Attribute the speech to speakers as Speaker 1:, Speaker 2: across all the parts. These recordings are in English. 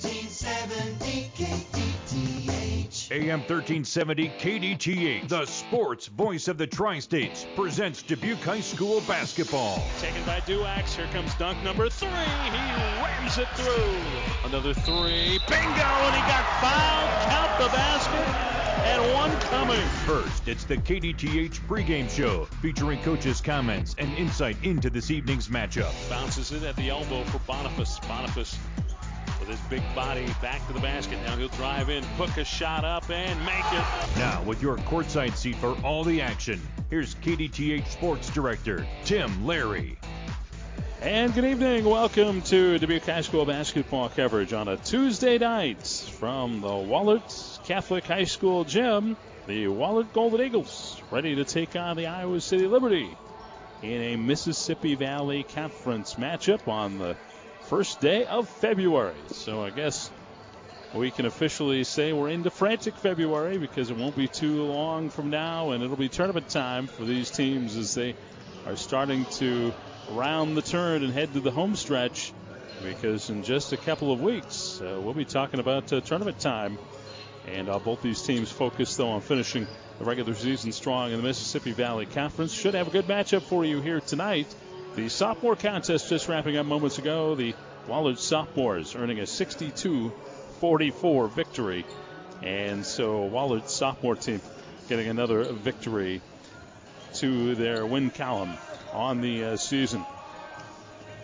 Speaker 1: 1370 KDTH.
Speaker 2: AM 1370 KDTH, the sports voice of the Tri States, presents Dubuque High School basketball.
Speaker 3: Taken by Duax. Here comes dunk number three. He rams it through. Another three. Bingo! And he got fouled. Count the basket. And one coming.
Speaker 2: First, it's the KDTH pregame show featuring coaches' comments and insight into this evening's matchup.
Speaker 3: Bounces it at the elbow for Boniface. Boniface with his big body back to the basket. Now he'll drive in, hook a shot up, and make it.
Speaker 2: Now, with your courtside seat for all the action, here's KDTH Sports Director Tim Larry.
Speaker 3: And good evening. Welcome to Dubuque High School basketball coverage on a Tuesday night from the Wahlert Catholic High School gym. The Wahlert Golden Eagles ready to take on the Iowa City Liberty in a Mississippi Valley Conference matchup on the first day of February. So I guess we can officially say we're into frantic February because it won't be too long from now and it'll be tournament time for these teams as they are starting to round the turn and head to the home stretch because in just a couple of weeks uh, we'll be talking about uh, tournament time. And both these teams focus though on finishing the regular season strong in the Mississippi Valley Conference. Should have a good matchup for you here tonight. The sophomore contest just wrapping up moments ago. The Wahlert sophomores earning a 62-44 victory, and so Wahlert sophomore team getting another victory to their win column on the uh, season.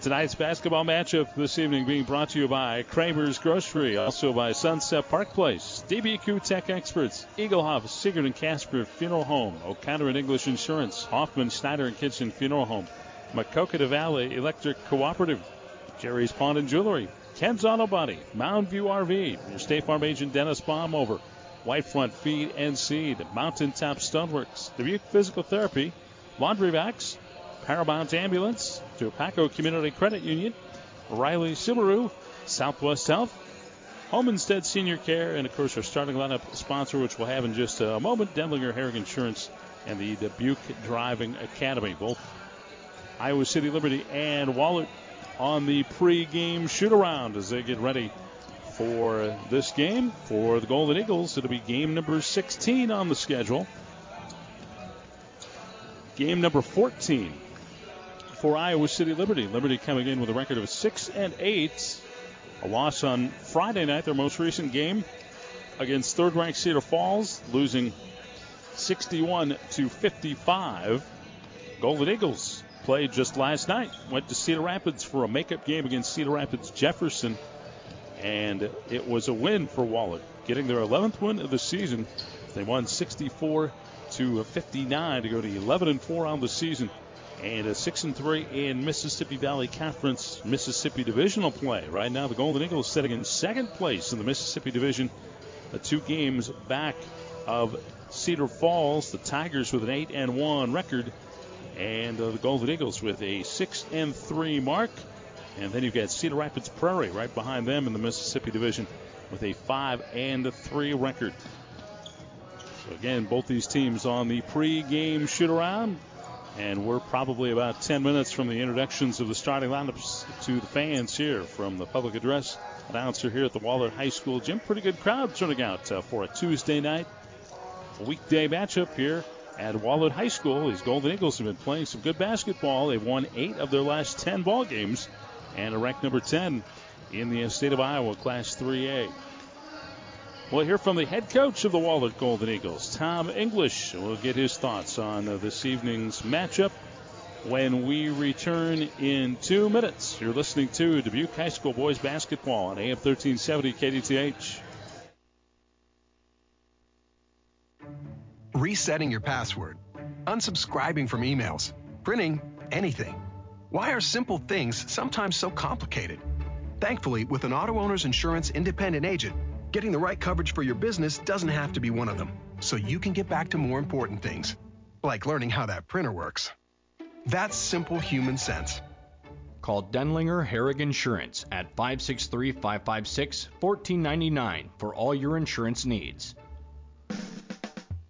Speaker 3: Tonight's basketball matchup this evening being brought to you by Kramer's Grocery, also by Sunset Park Place, DBQ Tech Experts, Egelhof, Siegert and Casper Funeral Home, O'Connor and English Insurance, Hoffman, Snyder and Kitchen Funeral Home, Maquoketa Valley Electric Cooperative, Jerry's Pawn and Jewelry, Ken's Auto Body, Mound View RV, your State Farm agent Dennis Baumover, Whitefront Feed and Seed, Mountaintop Stoneworks, Dubuque Physical Therapy, Laundry Vacs, Paramount Ambulance, Tupaco Community Credit Union, Riley Subaru, Southwest Health, Home Instead Senior Care, and of course our starting lineup sponsor, which we'll have in just a moment, Denlinger Herrig Insurance and the Dubuque Driving Academy. Both Iowa City Liberty and Wahlert on the pre-game shoot-around as they get ready for this game for the Golden Eagles. It'll be game number 16 on the schedule. Game number 14 for Iowa City Liberty. Liberty coming in with a record of 6 and 8. A loss on Friday night, their most recent game against third-ranked Cedar Falls, losing 61 to 55. Golden Eagles played just last night. Went to Cedar Rapids for a makeup game against Cedar Rapids Jefferson, and it was a win for Wahlert, getting their 11th win of the season. They won 64 to 59 to go to 11 and 4 on the season, and a 6 and 3 in Mississippi Valley Conference Mississippi Divisional play. Right now, the Golden Eagles sitting in second place in the Mississippi Division, two games back of Cedar Falls. The Tigers with an 8 and 1 record and uh, the Golden Eagles with a six and three mark. And then you've got Cedar Rapids Prairie right behind them in the Mississippi Division with a five and three record. So again, both these teams on the pre-game shoot-around, and we're probably about 10 minutes from the introductions of the starting lineups to the fans here from the public address announcer here at the Wahlert High School gym. Pretty good crowd turning out uh, for a Tuesday night weekday matchup here at Wahlert High School. These Golden Eagles have been playing some good basketball. They've won eight of their last 10 ball games and are ranked number 10 in the state of Iowa, Class 3A. We'll hear from the head coach of the Wahlert Golden Eagles, Tom English. We'll get his thoughts on uh, this evening's matchup when we return in two minutes. You're listening to Dubuque High School boys basketball on AM 1370 KDTH.
Speaker 4: Resetting your password, unsubscribing from emails, printing anything. Why are simple things sometimes so complicated? Thankfully, with an auto owner's insurance independent agent, getting the right coverage for your business doesn't have to be one of them, so you can get back to more important things, like learning how that printer works. That's simple human sense.
Speaker 5: Call Denlinger Herrig Insurance at 563 556 1499 for all your insurance needs.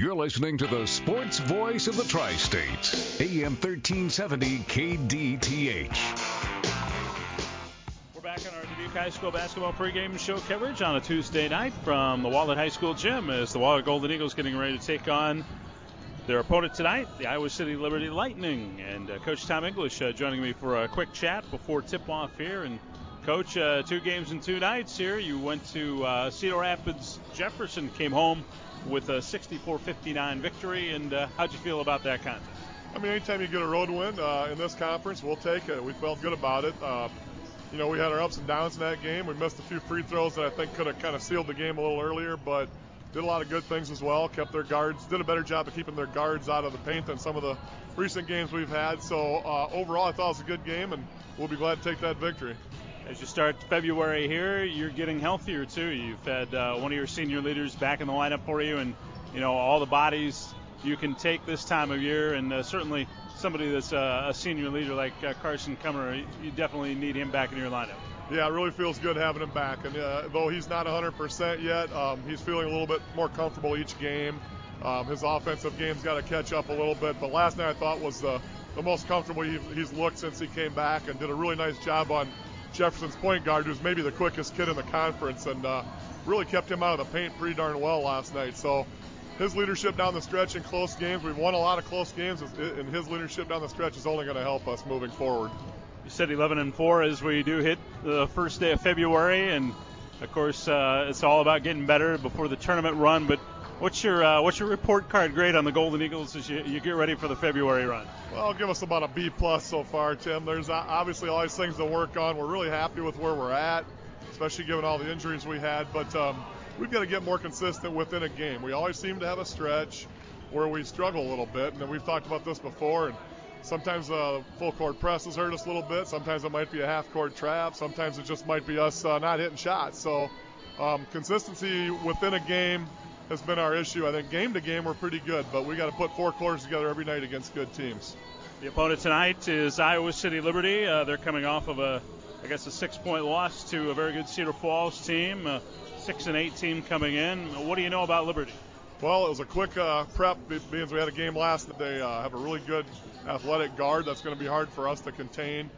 Speaker 6: You're listening to the sports voice of the Tri States, AM 1370 KDTH.
Speaker 3: We're back on our Dubuque High School basketball pregame show coverage on a Tuesday night from the Wahlert High School gym as the Wahlert Golden Eagles getting ready to take on their opponent tonight, the Iowa City Liberty Lightning. And uh, Coach Tom English uh, joining me for a quick chat before tip-off here. And Coach, uh, two games in two nights here. You went to uh, Cedar Rapids. Jefferson came home with a 64-59 victory. And uh, how'd you feel about that contest?
Speaker 7: I mean, anytime you get a road win uh, in this conference, we'll take it. We felt good about it. Uh, you know, we had our ups and downs in that game. We missed a few free throws that I think could have kind of sealed the game a little earlier, but did a lot of good things as well. Kept their guards, did a better job of keeping their guards out of the paint than some of the recent games we've had. So uh, overall, I thought it was a good game, and we'll be glad to take that victory.
Speaker 3: As you start February here, you're getting healthier too. You've had uh, one of your senior leaders back in the lineup for you, and you know all the bodies you can take this time of year, and uh, certainly somebody that's uh, a senior leader like uh, Carson Kummer, you definitely need him back in your lineup.
Speaker 7: Yeah, it really feels good having him back. And uh, though he's not 100% yet, um, he's feeling a little bit more comfortable each game. Um, his offensive game's got to catch up a little bit. But last night I thought was the most comfortable he's looked since he came back and did a really nice job on Jefferson's point guard, who's maybe the quickest kid in the conference, and uh, really kept him out of the paint pretty darn well last night. So his leadership down the stretch in close games, we've won a lot of close games, and his leadership down the stretch is only going to help us moving forward.
Speaker 3: You said 11 and 4 as we do hit the first day of February, and of course uh, it's all about getting better before the tournament run. But what's your uh, what's your report card grade on the Golden Eagles as you, you get ready for the February run?
Speaker 7: Well, give us about a B plus so far, Tim. There's obviously all these things to work on. We're really happy with where we're at, especially given all the injuries we had. But um, we've got to get more consistent within a game. We always seem to have a stretch where we struggle a little bit, and we've talked about this before. And sometimes uh, full court press has hurt us a little bit. Sometimes it might be a half court trap. Sometimes it just might be us uh, not hitting shots. So um, consistency within a game has been our issue. I think game to game we're pretty good, but we got to put four quarters together every night against good teams.
Speaker 3: The opponent tonight is Iowa City Liberty. Uh, they're coming off of a, I guess, a six-point loss to a very good Cedar Falls team. Uh, six and eight team coming in. What do you know about Liberty?
Speaker 7: Well, it was a quick uh, prep because we had a game last. They uh, have a really good athletic guard that's going to be hard for us to contain.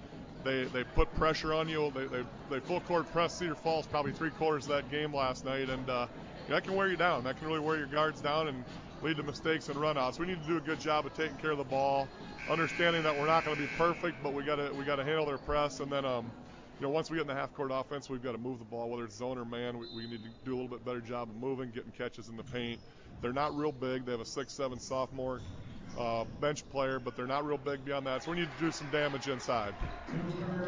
Speaker 7: They they put pressure on you. They they, they full court press Cedar Falls probably three quarters of that game last night, and uh, that can wear you down. That can really wear your guards down and lead to mistakes and runouts. We need to do a good job of taking care of the ball, understanding that we're not going to be perfect, but we got to we got to handle their press, and then um, you know, once we get in the half court offense, we've got to move the ball, whether it's zone or man. We, we, need to do a little bit better job of moving, getting catches in the paint. They're not real big. They have a six-seven sophomore uh, bench player, but they're not real big beyond that. So we need to do some damage inside.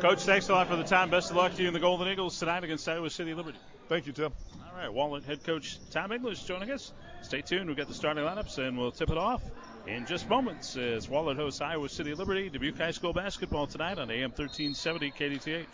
Speaker 3: Coach, thanks a lot for the time. Best of luck to you and the Golden Eagles tonight against Iowa City Liberty.
Speaker 7: Thank you, Tim.
Speaker 3: All right, Wahlert head coach Tom English joining us. Stay tuned. We've got the starting lineups, and we'll tip it off in just moments as Wahlert hosts Iowa City Liberty. Dubuque High School basketball tonight on AM 1370 KDTH.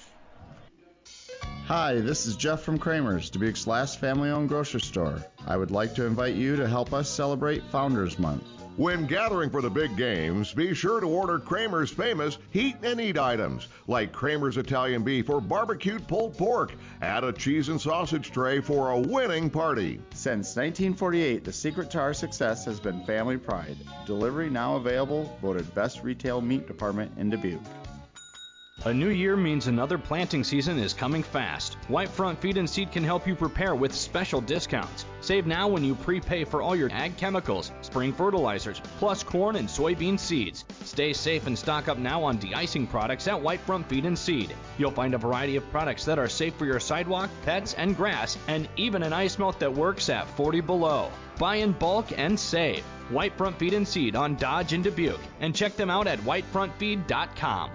Speaker 8: Hi, this is Jeff from Kramer's, Dubuque's last family owned grocery store. I would like to invite you to help us celebrate Founders Month.
Speaker 9: When gathering for the big games, be sure to order Kramer's famous heat and eat items like Kramer's Italian beef or barbecued pulled pork. Add a cheese and sausage tray for a winning party.
Speaker 8: Since 1948, the secret to our success has been family pride. Delivery now available, voted best retail meat department in Dubuque.
Speaker 5: A new year means another planting season is coming fast. Whitefront Feed and Seed can help you prepare with special discounts. Save now when you prepay for all your ag chemicals, spring fertilizers, plus corn and soybean seeds. Stay safe and stock up now on de-icing products at Whitefront Feed and Seed. You'll find a variety of products that are safe for your sidewalk, pets, and grass, and even an ice melt that works at 40 below. Buy in bulk and save. Whitefront Feed and Seed on Dodge and Dubuque, and check them out at whitefrontfeed.com.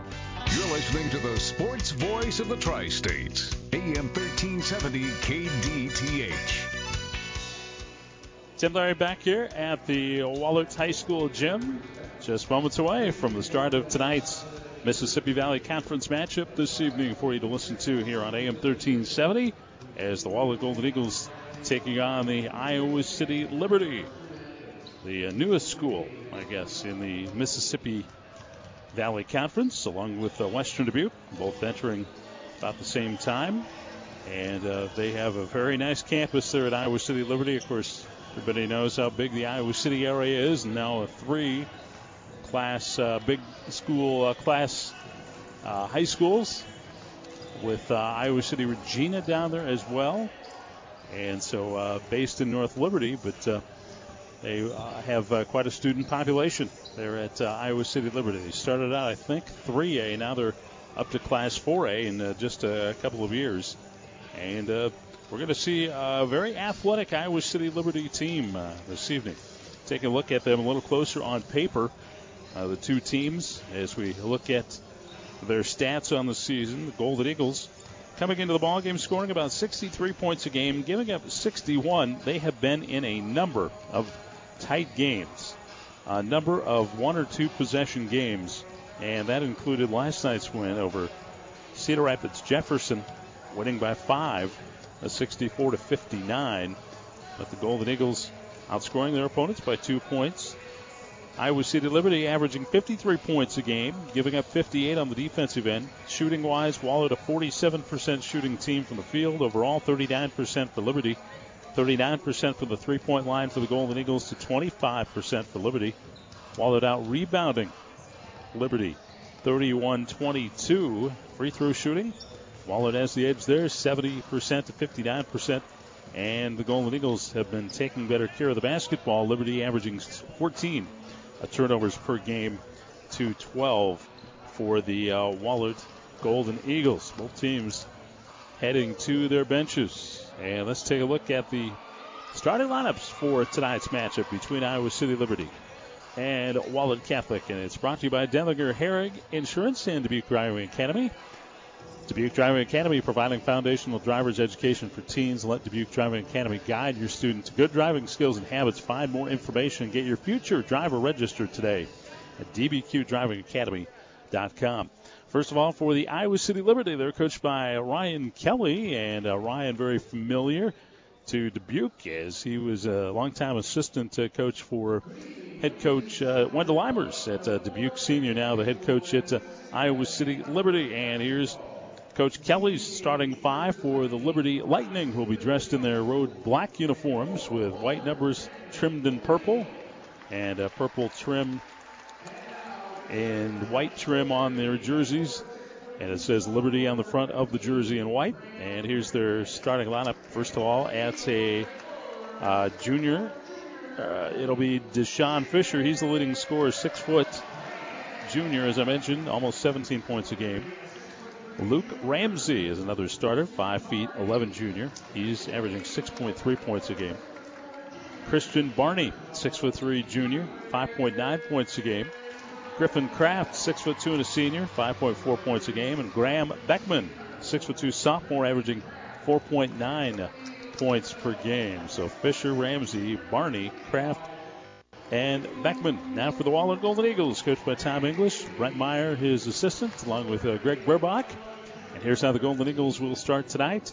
Speaker 6: You're listening to the sports voice of the Tri States, AM 1370 KDTH.
Speaker 3: Tim Larry back here at the Wahlert High School gym, just moments away from the start of tonight's Mississippi Valley Conference matchup this evening for you to listen to here on AM 1370 as the Wahlert Golden Eagles taking on the Iowa City Liberty, the newest school, I guess, in the Mississippi Valley Conference, along with uh, Western Dubuque, both entering about the same time. And uh, they have a very nice campus there at Iowa City Liberty. Of course, everybody knows how big the Iowa City area is, and now a three class, uh, big school class high schools with Iowa City Regina down there as well. And so based in North Liberty, but they uh, have uh, quite a student population there at uh, Iowa City Liberty. They started out, I think, 3A. Now they're up to Class 4A in just a couple of years. And we're going to see a very athletic Iowa City Liberty team this evening. Take a look at them a little closer on paper. the two teams, as we look at their stats on the season, the Golden Eagles coming into the ball game scoring about 63 points a game, giving up 61. They have been in a number of tight games, a number of one or two possession games, and that included last night's win over Cedar Rapids Jefferson, winning by five, a 64 to 59. But the Golden Eagles outscoring their opponents by two points. Iowa City Liberty averaging 53 points a game, giving up 58 on the defensive end. Shooting wise, Wahlert a 47% shooting team from the field, overall 39% for Liberty. 39% from the three point line for the Golden Eagles to 25% for Liberty. Wahlert out rebounding Liberty 31 22. Free throw shooting. Wahlert has the edge there 70% to 59%. And the Golden Eagles have been taking better care of the basketball. Liberty averaging 14 uh, turnovers per game to 12 for the uh, Wahlert Golden Eagles. Both teams heading to their benches. And let's take a look at the starting lineups for tonight's matchup between Iowa City Liberty and Wahlert Catholic. And it's brought to you by Denlinger Herrig Insurance and Dubuque Driving Academy. Dubuque Driving Academy providing foundational driver's education for teens. Let Dubuque Driving Academy guide your students to good driving skills and habits. Find more information get your future driver registered today at dbqdrivingacademy.com. First of all, for the Iowa City Liberty, they're coached by Ryan Kelly, and uh, Ryan very familiar to Dubuque as he was a longtime assistant coach for head coach uh, Wendell Eimers at uh, Dubuque Senior, now the head coach at Iowa City Liberty. And here's Coach Kelly's starting five for the Liberty Lightning, who will be dressed in their road black uniforms with white numbers trimmed in purple and a purple trim and white trim on their jerseys. And it says Liberty on the front of the jersey in white. And here's their starting lineup. First of all, at a uh, junior, uh, it'll be Deshaun Fisher. He's the leading scorer, six foot junior, as I mentioned, almost 17 points a game. Luke Ramsey is another starter, 5 feet 11 junior. He's averaging 6.3 points a game. Christian Barney, 6 foot 3 junior, 5.9 points a game. Griffin Kraft, six foot two and a senior, 5.4 points a game, and Graham Beckman, six foot two sophomore, averaging 4.9 points per game. So Fisher, Ramsey, Barney, Kraft, and Beckman. Now for the Wahlert Golden Eagles, coached by Tom English, Brent Meyer, his assistant, along with uh, Greg Burbach. And here's how the Golden Eagles will start tonight.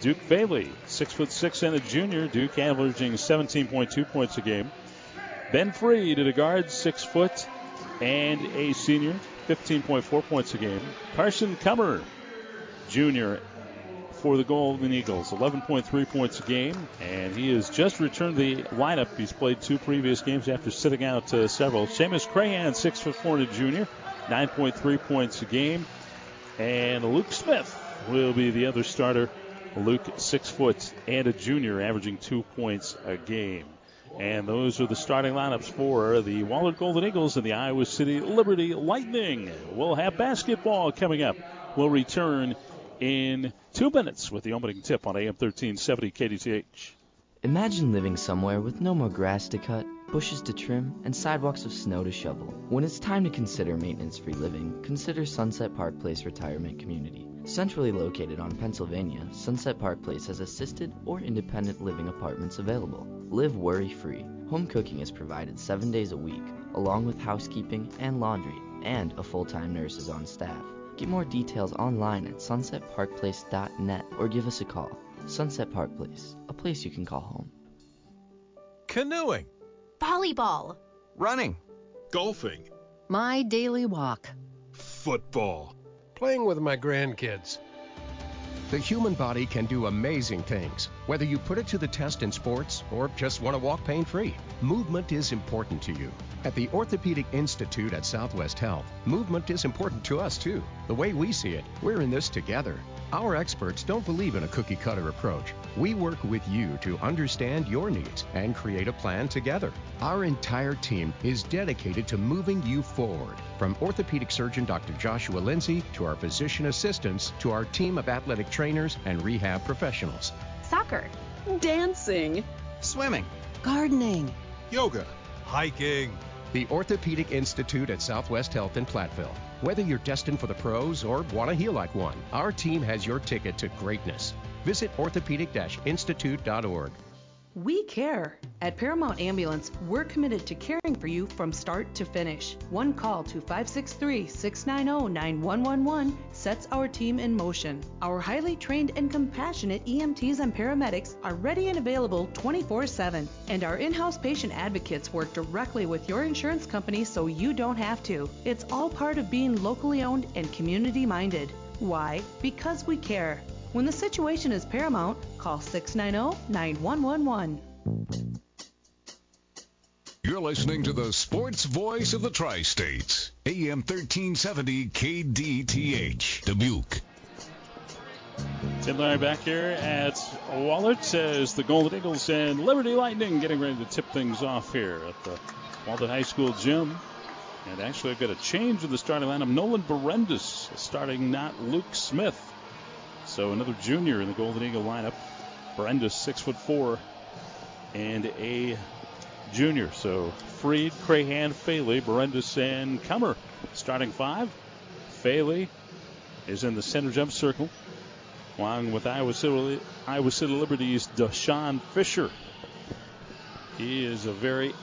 Speaker 3: Duke Faley, six foot six and a junior. Duke averaging 17.2 points a game. Ben Freed at a guard, six foot, and a senior, 15.4 points a game. Carson Cummer, junior, for the Golden Eagles, 11.3 points a game, and he has just returned the lineup. He's played two previous games after sitting out uh, several. Seamus Crahan, six foot four, and a junior, 9.3 points a game, and Luke Smith will be the other starter. Luke, six foot and a junior, averaging two points a game. And those are the starting lineups for the Wahlert Golden Eagles and the Iowa City Liberty Lightning. We'll have basketball coming up. We'll return in two minutes with the opening tip on AM 1370 KDTH.
Speaker 10: Imagine living somewhere with no more grass to cut, bushes to trim, and sidewalks of snow to shovel. When it's time to consider maintenance free living, consider Sunset Park Place Retirement Community. Centrally located on Pennsylvania, Sunset Park Place has assisted or independent living apartments available. Live worry free. Home cooking is provided seven days a week, along with housekeeping and laundry, and a full time nurse is on staff. Get more details online at sunsetparkplace.net or give us a call. Sunset Park Place, a place you can call home.
Speaker 11: Canoeing.
Speaker 12: Volleyball.
Speaker 11: Running.
Speaker 13: Golfing.
Speaker 12: My daily walk.
Speaker 13: Football.
Speaker 4: Playing with my grandkids.
Speaker 14: The human body can do amazing things, whether you put it to the test in sports or just want to walk pain free. Movement is important to you. At the Orthopedic Institute at Southwest Health, movement is important to us too. The way we see it, we're in this together. Our experts don't believe in a cookie cutter approach. We work with you to understand your needs and create a plan together. Our entire team is dedicated to moving you forward. From orthopedic surgeon Dr. Joshua Lindsay to our physician assistants to our team of athletic trainers and rehab professionals.
Speaker 12: Soccer.
Speaker 15: Dancing.
Speaker 11: Swimming.
Speaker 15: Gardening.
Speaker 13: Yoga. Hiking.
Speaker 14: The Orthopedic Institute at Southwest Health in Platteville. Whether you're destined for the pros or want to heal like one, our team has your ticket to greatness. Visit orthopedic-institute.org.
Speaker 16: We care. At Paramount Ambulance, we're committed to caring for you from start to finish. One call to 563 690 9111 sets our team in motion. Our highly trained and compassionate EMTs and paramedics are ready and available 24 7. And our in house patient advocates work directly with your insurance company so you don't have to. It's all part of being locally owned and community minded. Why? Because we care. When the situation is paramount, call 690 9111.
Speaker 6: You're listening to the sports voice of the Tri States, AM 1370 KDTH, Dubuque.
Speaker 3: Tim Larry back here at Wahlert as the Golden Eagles and Liberty Lightning getting ready to tip things off here at the Wahlert High School gym. And actually, I've got a change in the starting lineup. Nolan Berendis starting, not Luke Smith. So another junior in the Golden Eagle lineup. Berendis, six foot four, and a junior. So Freed, Crahan, Faley, and Cummer starting five. Faley is in the center jump circle, along with Iowa City, Iowa City Liberty's Deshaun Fisher. He is a very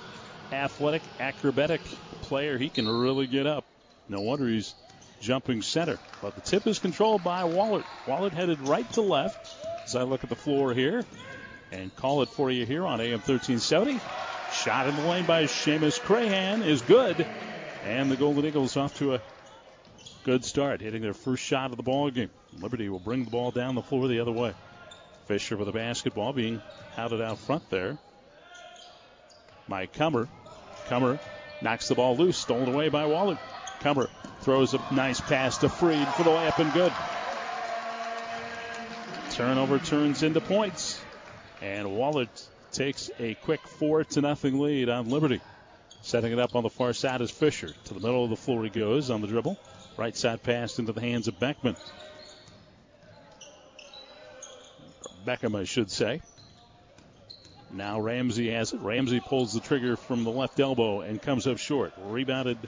Speaker 3: athletic, acrobatic player. He can really get up. No wonder he's jumping center. But the tip is controlled by Wahlert. Wahlert headed right to left as I look at the floor here and call it for you here on AM 1370. Shot in the lane by Seamus Crahan is good. And the Golden Eagles off to a good start, hitting their first shot of the ball game. Liberty will bring the ball down the floor the other way. Fisher with a basketball being outed out front there. Mike Cummer. Cummer knocks the ball loose, stolen away by Wahlert. Cummer throws a nice pass to Freed for the layup and good. Turnover turns into points. And Wahlert takes a quick four to nothing lead on Liberty. Setting it up on the far side is Fisher. To the middle of the floor he goes on the dribble. Right side pass into the hands of Beckman. Beckham, I should say. Now Ramsey has it. Ramsey pulls the trigger from the left elbow and comes up short. Rebounded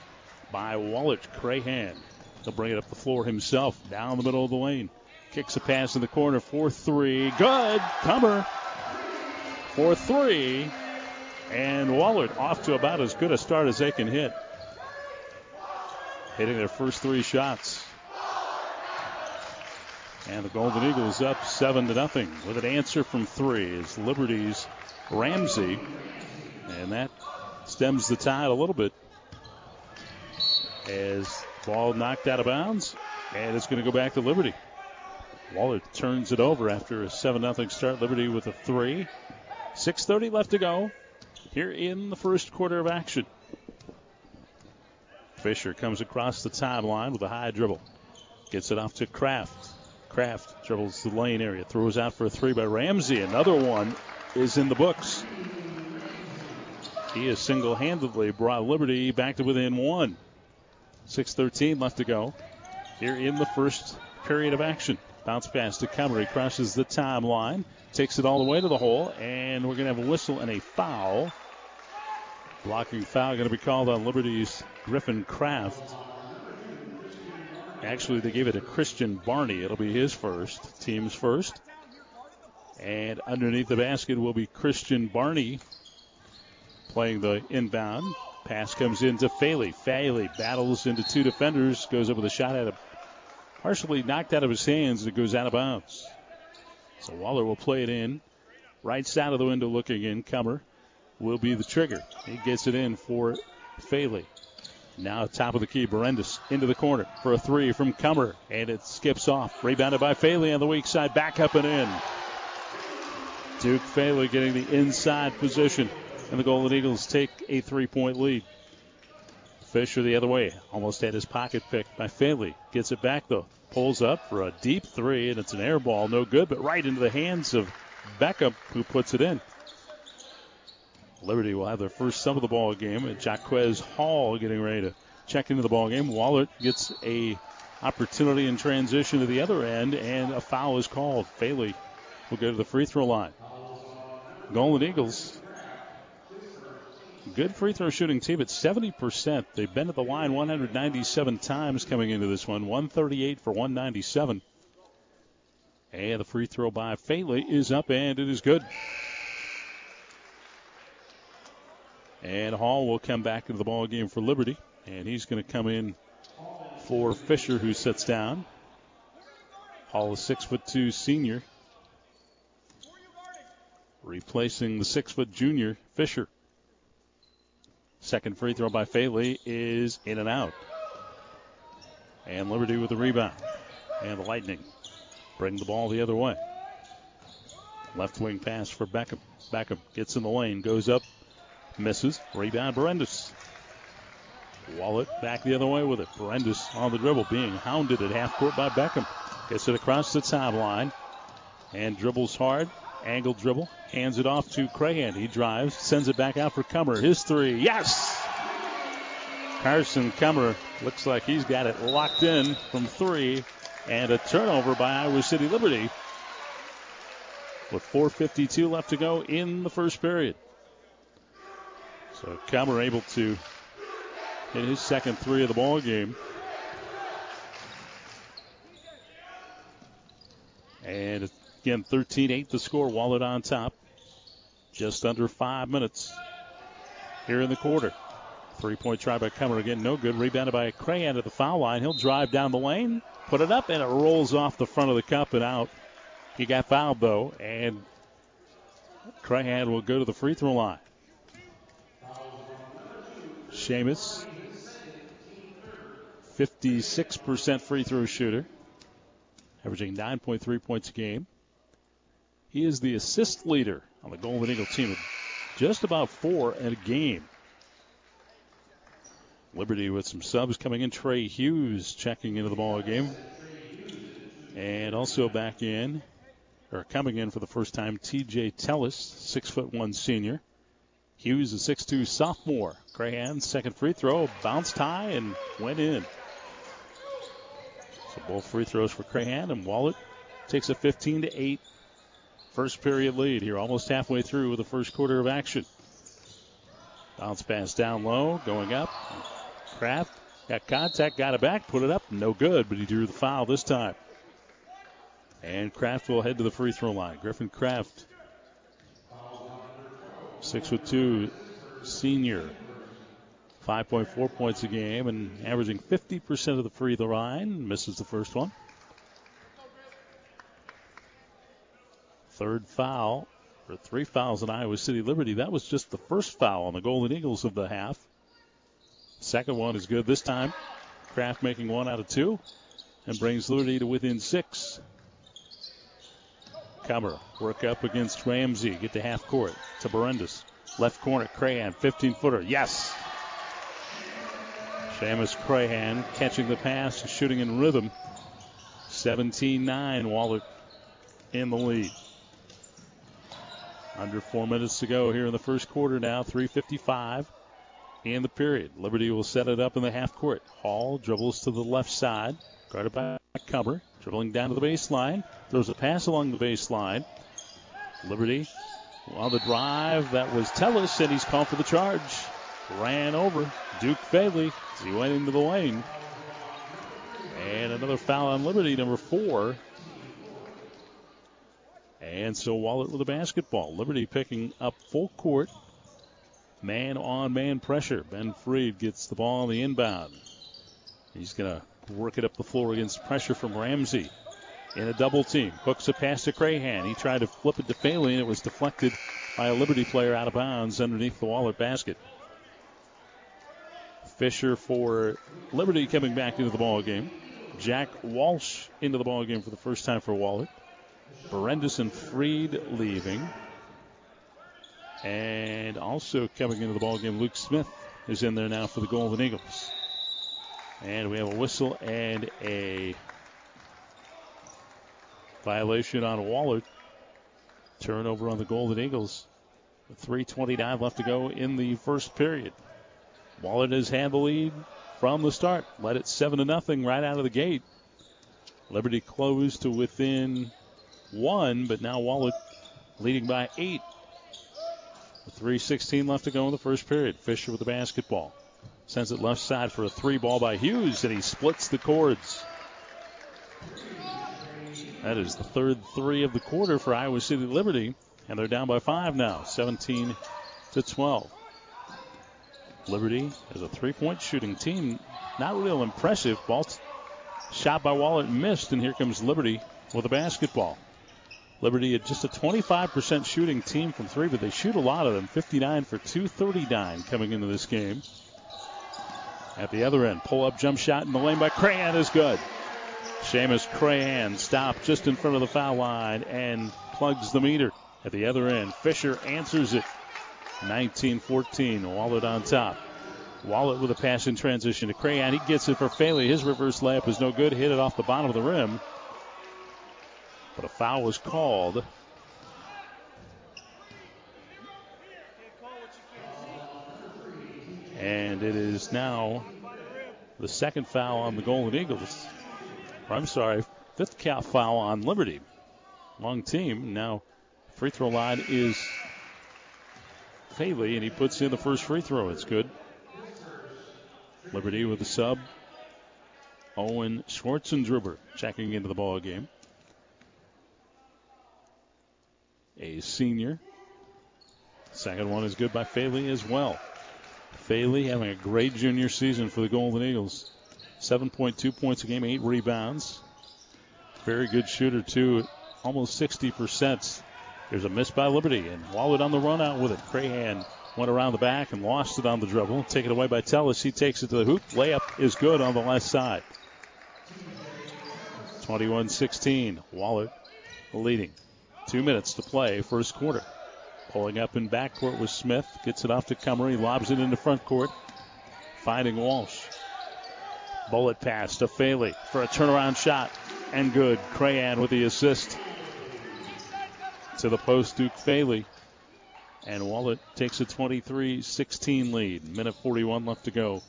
Speaker 3: by Wahlert Crahan. He'll bring it up the floor himself, down the middle of the lane. Kicks a pass in the corner for three. Good. Cummer for three. And Wahlert off to about as good a start as they can hit. Hitting their first three shots. And the Golden Eagles up seven to nothing with an answer from three is Liberty's Ramsey. And that stems the tide a little bit. As ball knocked out of bounds, and it's going to go back to Liberty. Wahlert turns it over after a 7 0 start. Liberty with a three. 6.30 left to go here in the first quarter of action. Fisher comes across the timeline with a high dribble. Gets it off to Kraft. Kraft dribbles the lane area. Throws out for a three by Ramsey. Another one is in the books. He has single handedly brought Liberty back to within one. 6.13 left to go here in the first period of action. Bounce pass to. He crosses the timeline, takes it all the way to the hole, and we're going to have a whistle and a foul. Blocking foul going to be called on Liberty's Griffin Kraft. Actually, they gave it to Christian Barney. It'll be his first, team's first. And underneath the basket will be Christian Barney playing the inbound. Pass comes in to Faley. Faley battles into two defenders, goes up with a shot at him. Partially knocked out of his hands and it goes out of bounds. So Wahlert will play it in. Right side of the window looking in. Comer will be the trigger. He gets it in for Faley. Now top of the key, Berendis into the corner for a three from Comer, and it skips off. Rebounded by Faley on the weak side, back up and in. Duke Faley getting the inside position, and the Golden Eagles take a three-point lead. Fisher the other way, almost had his pocket picked by Faley. Gets it back though, pulls up for a deep three, and it's an air ball, no good, but right into the hands of Beckham, who puts it in. Liberty will have their first sub of the ball game, Jaquez Hall getting ready to check into the ball game. Wahlert gets a opportunity in transition to the other end, and a foul is called. Faley will go to the free throw line. Golden Eagles, good free throw shooting team at 70%. They've been at the line 197 times coming into this one, 138 for 197. And the free throw by Faley is up, and it is good. And Hall will come back into the ball game for Liberty. And he's going to come in for Fisher, who sits down. Hall is six foot two senior, replacing the six foot junior Fisher. Second free throw by Faley is in and out. And Liberty with the rebound. And the Lightning bring the ball the other way. Left wing pass for Beckham. Beckham gets in the lane, goes up, misses. Rebound, Berendis. Wahlert back the other way with it. Berendis on the dribble, being hounded at half court by Beckham. Gets it across the timeline and dribbles hard. Angle dribble, hands it off to Crahan. He drives, sends it back out for Comer. His three, yes! Carson Comer looks like he's got it locked in from three, and a turnover by Iowa City Liberty with 4.52 left to go in the first period. So Comer able to hit his second three of the ball game. And again, 13-8 the score. Wahlert on top. Just under five minutes here in the quarter. Three-point try by Comer again, no good. Rebounded by Crahan at the foul line. He'll drive down the lane, put it up, and it rolls off the front of the cup and out. He got fouled though, and Crahan will go to the free throw line. Seamus, 56% free throw shooter, averaging 9.3 points a game. He is the assist leader on the Golden Eagle team just about four in a game. Liberty with some subs coming in. Trey Hughes checking into the ball game. And also back in, or coming in for the first time, TJ Tellis, six foot one senior. Hughes, a six-two sophomore. Crahan, second free throw, bounced high and went in. So both free throws for Crahan, and Wahlert takes a 15 to 8 first period lead here, almost halfway through the first quarter of action. Bounce pass down low, going up. Kraft got contact, got it back, put it up, no good, but he drew the foul this time. And Kraft will head to the free throw line. Griffin Kraft, six foot two, senior, 5.4 points a game, and averaging 50% of the free throw line. Misses the first one. Third foul for three fouls in Iowa City Liberty. That was just the first foul on the Golden Eagles of the half. Second one is good this time. Kraft making one out of two and brings Liberty to within six. Comer work up against Ramsey. Get to half court to Berendis. Left corner, Crahan, 15 footer. Yes! Seamus Crahan catching the pass, shooting in rhythm. 17 9, Wahlert in the lead. Under four minutes to go here in the first quarter now, 3.55 in the period. Liberty will set it up in the half court. Hall dribbles to the left side, guarded by Comer, dribbling down to the baseline, throws a pass along the baseline. Liberty on the drive, that was Tellis, and he's called for the charge. Ran over Duke Faley as he went into the lane. And another foul on Liberty, number four. And so Wahlert with a basketball. Liberty picking up full court. Man on man pressure. Ben Freed gets the ball on the inbound. He's going to work it up the floor against pressure from Ramsey. In a double team. Hooks a pass to Crahan. He tried to flip it to Faley, and it was deflected by a Liberty player out of bounds underneath the Wahlert basket. Fisher for Liberty coming back into the ball game. Jack Walsh into the ball game for the first time for Wahlert. Berendis and Freed leaving. And also coming into the ball game, Luke Smith is in there now for the Golden Eagles. And we have a whistle and a violation on Wahlert. Turnover on the Golden Eagles. With 3.29 left to go in the first period. Wahlert has had the lead from the start. Led it 7 to nothing right out of the gate. Liberty closed to within one, but now Wahlert leading by eight. 3.16 left to go in the first period. Fisher with the basketball. Sends it left side for a three ball by Hughes, and he splits the cords. That is the third three of the quarter for Iowa City Liberty, and they're down by five now, 17 to 12. Liberty is a three-point shooting team. Not real impressive. Ball shot by Wahlert missed, and here comes Liberty with a basketball. Liberty at just a 25% shooting team from three, but they shoot a lot of them. 59 for 239 coming into this game. At the other end, pull up jump shot in the lane by Crahan is good. Seamus Crahan stopped just in front of the foul line and plugs the meter. At the other end, Fisher answers it. 19 14, Wahlert on top. Wahlert with a pass in transition to Crahan. He gets it for Faley. His reverse layup is no good. Hit it off the bottom of the rim. But a foul was called. And it is now the second foul on the Golden Eagles. Or I'm sorry, fifth count foul on Liberty. Long team. Now, free throw line is Faley, and he puts in the first free throw. It's good. Liberty with the sub. Owen Schwartzendruber checking into the ball game. A senior. Second one is good by Faley as well. Faley having a great junior season for the Golden Eagles. 7.2 points a game, eight rebounds. Very good shooter, too. Almost 60%. There's a miss by Liberty, and Wahlert on the run out with it. Crahan went around the back and lost it on the dribble. Taken away by Tellis. He takes it to the hoop. Layup is good on the left side. 21 16. Wahlert leading. Two minutes to play, first quarter. Pulling up in backcourt with Smith. Gets it off to. He lobs it into front court. Finding Walsh. Bullet pass to Faley for a turnaround shot. And good. Crahan with the assist. To the post, Duke Faley. And Wahlert takes a 23 16 lead. Minute 41 left to go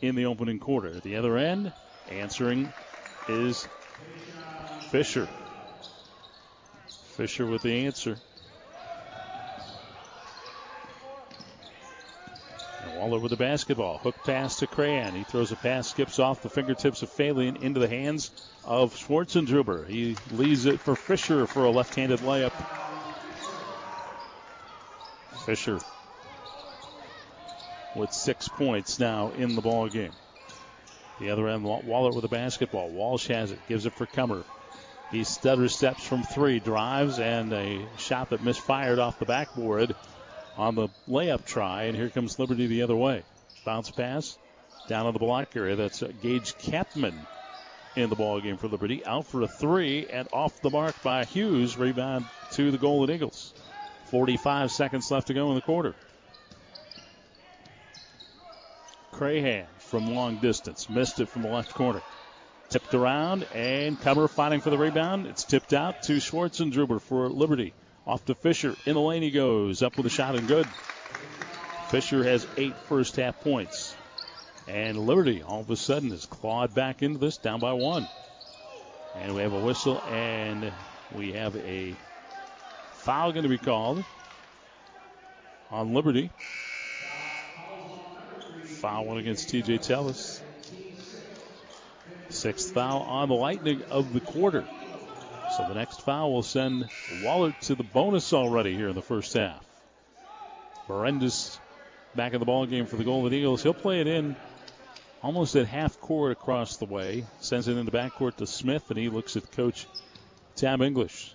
Speaker 3: in the opening quarter. At the other end, answering is Fisher. Fisher with the answer. And Wahlert with the basketball. Hook pass to Crahan. He throws a pass, skips off the fingertips of Faley into the hands of Schwartzendruber. He leaves it for Fisher for a left-handed layup. Fisher with six points now in the ball game. The other end, Wahlert with the basketball. Walsh has it, gives it for Comer. He stutter steps from three, drives, and a shot that misfired off the backboard on the layup try. And here comes Liberty the other way. Bounce pass down on the block area. That's Gage Kapman in the ball game for Liberty. Out for a three and off the mark by Hughes. Rebound to the Golden Eagles. 45 seconds left to go in the quarter. Crahan from long distance missed it from the left corner. Tipped around and Cover fighting for the rebound. It's tipped out to Schwartz and Druber for Liberty. Off to Fisher. In the lane he goes. Up with a shot and good. Fisher has eight first half points. And Liberty all of a sudden is clawed back into this down by one. And we have a whistle and we have a foul going to be called on Liberty. Foul one against TJ Tellis. Sixth foul on the Lightning of the quarter. So the next foul will send Wahlert to the bonus already here in the first half. Berendis back in the ball game for the Golden Eagles. He'll play it in almost at half court across the way. Sends it into backcourt to Smith, and he looks at Coach Tab English.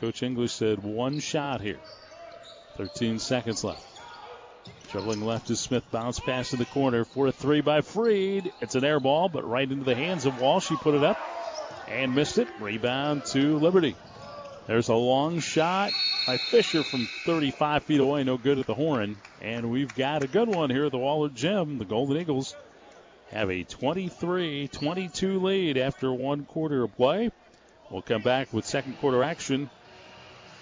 Speaker 3: Coach English said one shot here. 13 seconds left. Dribbling left is Smith. Bounce pass in the corner for a three by Freed. It's an air ball, but right into the hands of Walsh. He put it up and missed it. Rebound to Liberty. There's a long shot by Fisher from 35 feet away. No good at the horn. And we've got a good one here at the Wahlert Gym. The Golden Eagles have a 23 22 lead after one quarter of play. We'll come back with second quarter action.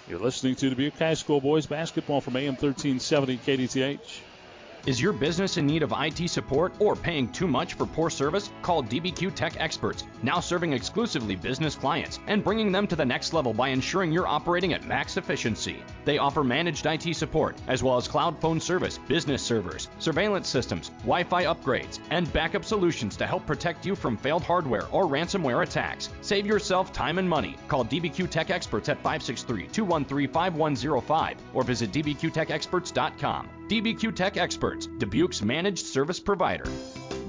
Speaker 3: You're listening to Dubuque High School boys basketball from AM 1370 KDTH.
Speaker 5: Is your business in need of IT support or paying too much for poor service? Call DBQ Tech Experts, now serving exclusively business clients and bringing them to the next level by ensuring you're operating at max efficiency. They offer managed IT support, as well as cloud phone service, business servers, surveillance systems, Wi Fi upgrades, and backup solutions to help protect you from failed hardware or ransomware attacks. Save yourself time and money. Call DBQ Tech Experts at 563 213 5105 or visit dbqtechexperts.com. DBQ Tech Experts, Dubuque's managed service provider.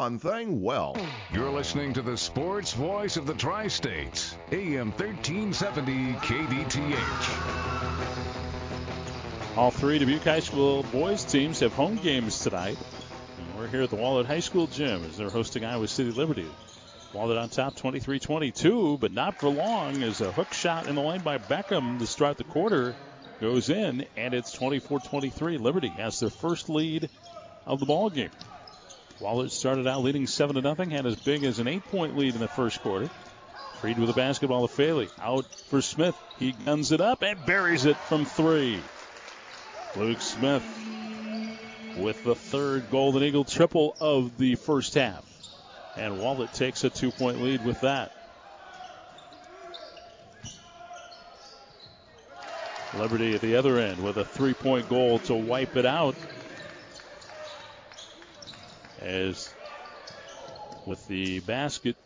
Speaker 9: thing well.
Speaker 6: You're listening to the sports voice of the Tri States, AM 1370 KDTH.
Speaker 3: All three Dubuque High School boys teams have home games tonight. And we're here at the Wahlert High School gym as they're hosting Iowa City Liberty. Wahlert on top 23-22, but not for long as a hook shot in the lane by Beckham to start the quarter goes in, and it's 24-23. Liberty has their first lead of the ball game. Wahlert started out leading 7 to nothing, had as big as an 8-point lead in the first quarter. Freed with a basketball to Faley. Out for Smith. He guns it up and buries it from three. Luke Smith with the third Golden Eagle triple of the first half. And Wahlert takes a two point lead with that. Liberty at the other end with a three point goal to wipe it out. As with the basket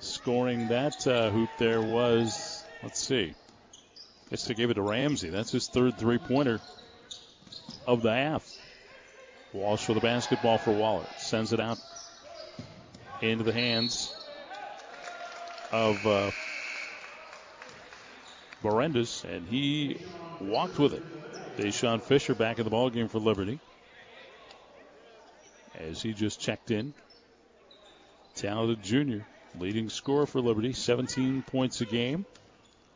Speaker 3: scoring that uh, hoop there was, let's see, guess they gave it to Ramsey. That's his third three pointer of the half. Walsh for the basketball for Wahlert. Sends it out into the hands of uh, Berendis, and he walked with it. Deshaun Fisher back in the ball game for Liberty. As he just checked in. Talented junior, leading scorer for Liberty, 17 points a game.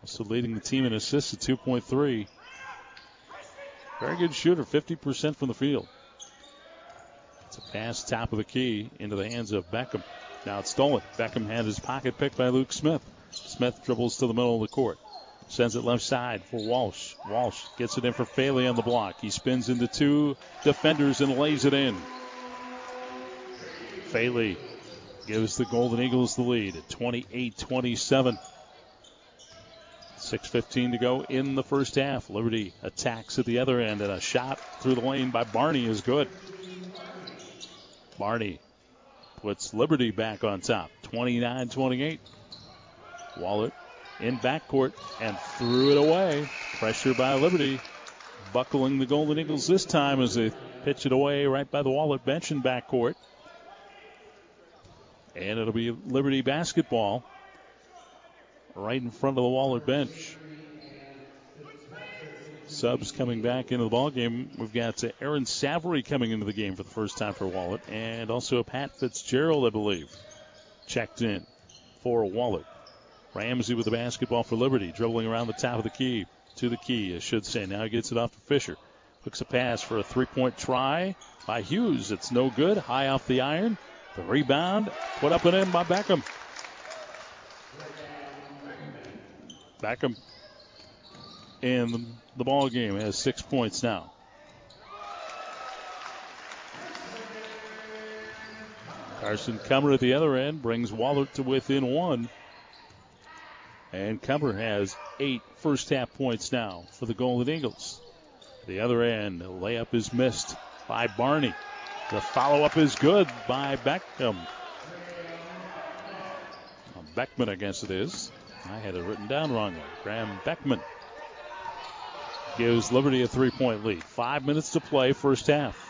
Speaker 3: Also leading the team in assists at 2.3. Very good shooter, 50% from the field. It's a pass top of the key into the hands of Beckham. Now it's stolen. Beckham had his pocket picked by Luke Smith. Smith dribbles to the middle of the court. Sends it left side for Walsh. Walsh gets it in for Faley on the block. He spins into two defenders and lays it in. Faley gives the Golden Eagles the lead at 28 27. 6.15 to go in the first half. Liberty attacks at the other end, and a shot through the lane by Barney is good. Barney puts Liberty back on top, 29 28. Wahlert in backcourt and threw it away. Pressure by Liberty, buckling the Golden Eagles this time as they pitch it away right by the Wahlert bench in backcourt. And it'll be Liberty basketball right in front of the Wahlert bench. Subs coming back into the ball game. We've got uh, Aaron Savory coming into the game for the first time for Wahlert, and also Pat Fitzgerald, I believe, checked in for Wahlert. Ramsey with the basketball for Liberty, dribbling around the top of the key to the key, I should say. Now he gets it off to Fisher. Hooks a pass for a three-point try by Hughes. It's no good. High off the iron. The rebound put up and in by Beckham. Beckham in the ball game has six points now. Carson Cumber at the other end brings Wahlert to within one. And Cumber has eight first half points now for the Golden Eagles. The other end, the layup is missed by Barney. The follow up is good by Beckham. Beckman, I guess it is. I had it written down wrongly. Graham Beckman gives Liberty a three point lead. Five minutes to play, first half.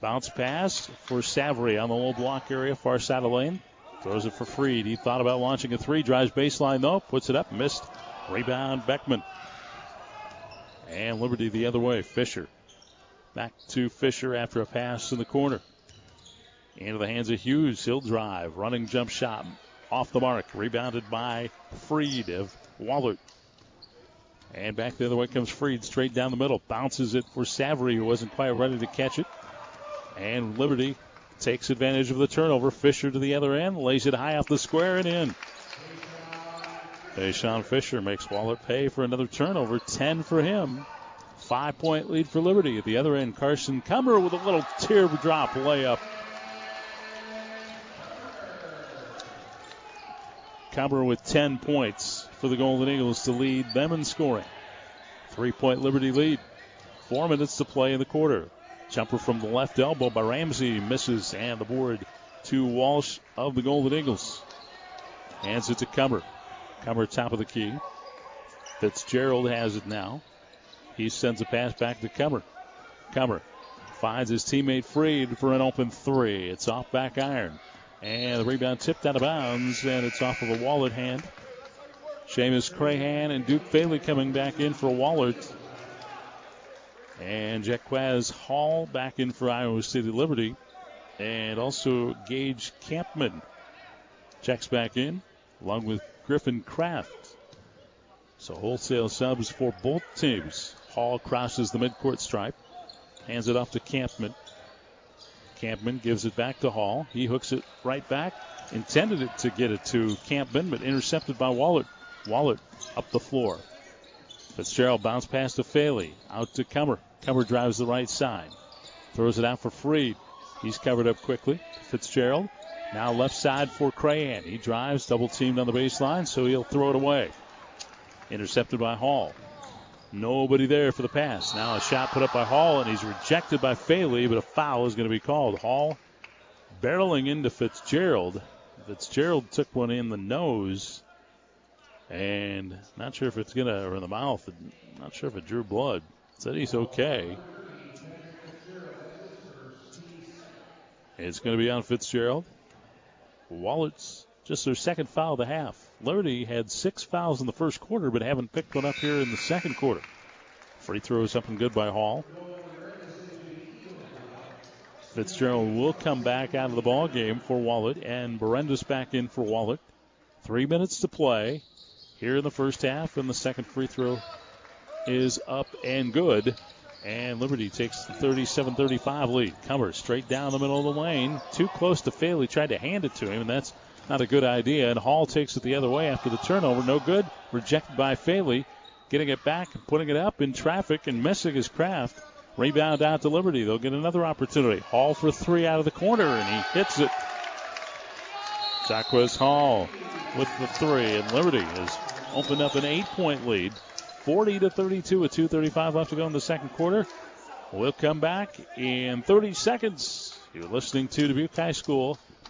Speaker 3: Bounce pass for Savory on the low block area, far side of the lane. Throws it for Freed. He thought about launching a three, drives baseline though, puts it up, missed. Rebound, Beckman. And Liberty the other way, Fisher. Back to Fisher after a pass in the corner. Into the hands of Hughes. He'll drive. Running jump shot off the mark. Rebounded by Freed of Wahlert. And back the other way comes Freed, straight down the middle. Bounces it for Savory, who wasn't quite ready to catch it. And Liberty takes advantage of the turnover. Fisher to the other end, lays it high off the square and in. Deshaun Fisher makes Wahlert pay for another turnover. 10 for him. Five point lead for Liberty. At the other end, Carson Cumber with a little teardrop layup. Cumber with 10 points for the Golden Eagles to lead them in scoring. Three point Liberty lead. Four minutes to play in the quarter. Jumper from the left elbow by Ramsey misses, and the board to Walsh of the Golden Eagles. Hands it to Cumber. Cumber top of the key. Fitzgerald has it now. He sends a pass back to Cumber. Cumber finds his teammate Freed for an open three. It's off back iron. And the rebound tipped out of bounds, and it's off of a Wahlert hand. Seamus Crahan and Duke Faley coming back in for Wahlert. And Jaquez Hall back in for Iowa City Liberty. And also Gage Campman checks back in, along with Griffin Kraft. So wholesale subs for both teams. Hall crosses the midcourt stripe, hands it off to Campman. Campman gives it back to Hall. He hooks it right back. Intended it to get it to Campman, but intercepted by Wahlert. Wahlert up the floor. Fitzgerald bounce pass to Faley. Out to Cumber. Cumber drives the right side. Throws it out for Freed. He's covered up quickly. Fitzgerald. Now left side for Crahan. He drives, double teamed on the baseline, so he'll throw it away. Intercepted by Hall. Nobody there for the pass. Now a shot put up by Hall, and he's rejected by Faley, but a foul is going to be called. Hall barreling into Fitzgerald. Fitzgerald took one in the nose, and not sure if it's going to, or in the mouth, not sure if it drew blood. Said he's okay. It's going to be on Fitzgerald. Wahlert's just their second foul of the half. Liberty had six fouls in the first quarter, but haven't picked one up here in the second quarter. Free throws up and good by Hall. Fitzgerald will come back out of the ball game for Wahlert, and Berendis back in for Wahlert. Three minutes to play here in the first half, and the second free throw is up and good. And Liberty takes the 37 35 lead. Cumber straight down the middle of the lane. Too close to fail. He Tried to hand it to him, and that's not a good idea. And Hall takes it the other way after the turnover. No good. Rejected by Faley. Getting it back and putting it up in traffic and missing his Kraft. Rebound out to Liberty. They'll get another opportunity. Hall for three out of the corner, and he hits it. Jacquez Hall with the three, and Liberty has opened up an eight-point lead, 40 to 32, with 2:35 left to go in the second quarter. We'll come back in 30 seconds. You're listening to Dubuque High School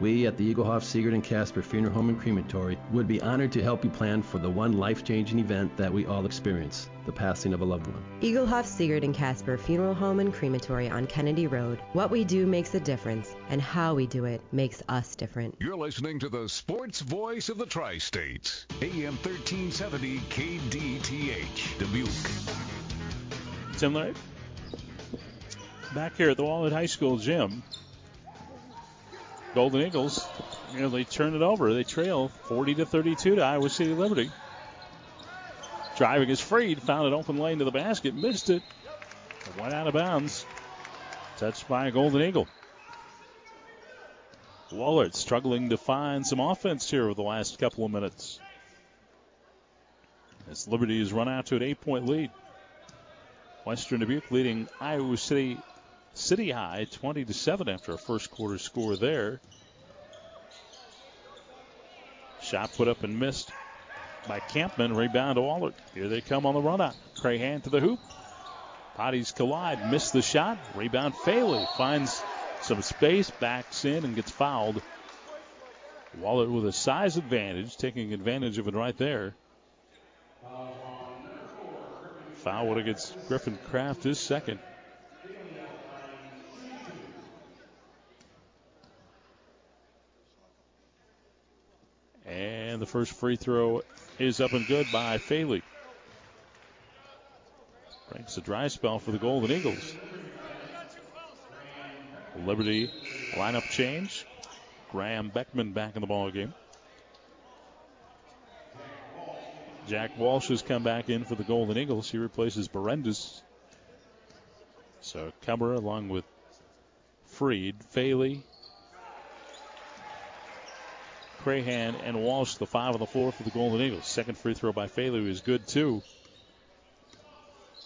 Speaker 17: We at the Egelhof, Siegert, and Casper Funeral Home and Crematory would be honored to help you plan for the one life-changing event that we all experience, the passing of a loved one.
Speaker 18: Egelhof, Siegert, and Casper Funeral Home and Crematory on Kennedy Road. What we do makes a difference, and how we do it makes us different.
Speaker 6: You're listening to the sports voice of the Tri-States, AM 1370 KDTH, Dubuque.
Speaker 3: Tim Larry, back here at the Wahlert High School gym. Golden Eagles nearly turn it over. They trail 40 to 32 to Iowa City Liberty. Driving is Freed, found an open lane to the basket, missed it, went out of bounds. Touched by a Golden Eagle. Wahlert struggling to find some offense here over the last couple of minutes. As Liberty has run out to an eight-point lead. Western Dubuque leading Iowa City City High 20 to 7 after a first quarter score there. Shot put up and missed by Campman. Rebound to Wahlert. Here they come on the run out. Crahan to the hoop. Bodies collide. Missed the shot. Rebound Faley finds some space, backs in, and gets fouled. Wahlert with a size advantage, taking advantage of it right there. Foul against Griffin Kraft, his second. And the first free throw is up and good by Faley. Breaks a dry spell for the Golden Eagles. Liberty lineup change. Graham Beckman back in the ball game. Jack Walsh has come back in for the Golden Eagles. He replaces Berendis. So Cumber along with Freed, Faley, Crahan, and Walsh, the five on the floor for the Golden Eagles. Second free throw by Faley is good too.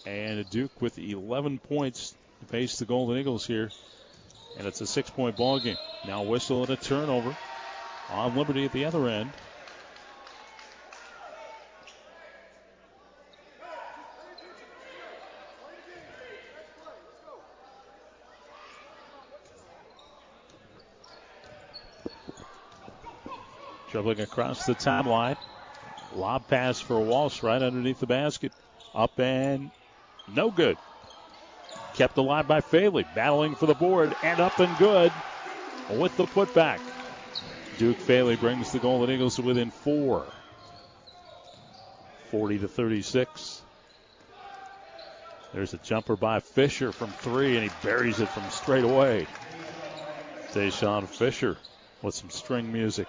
Speaker 3: And Duke with 11 points to face the Golden Eagles here. And it's a six point ball game. Now whistle and a turnover on Liberty at the other end. Dribbling across the timeline. Lob pass for Walsh right underneath the basket. Up and no good. Kept alive by Faley. Battling for the board and up and good with the putback. Duke Faley brings the Golden Eagles within four. 40 to 36. There's a jumper by Fisher from three, and he buries it from straight away. Deshaun Fisher with some string music.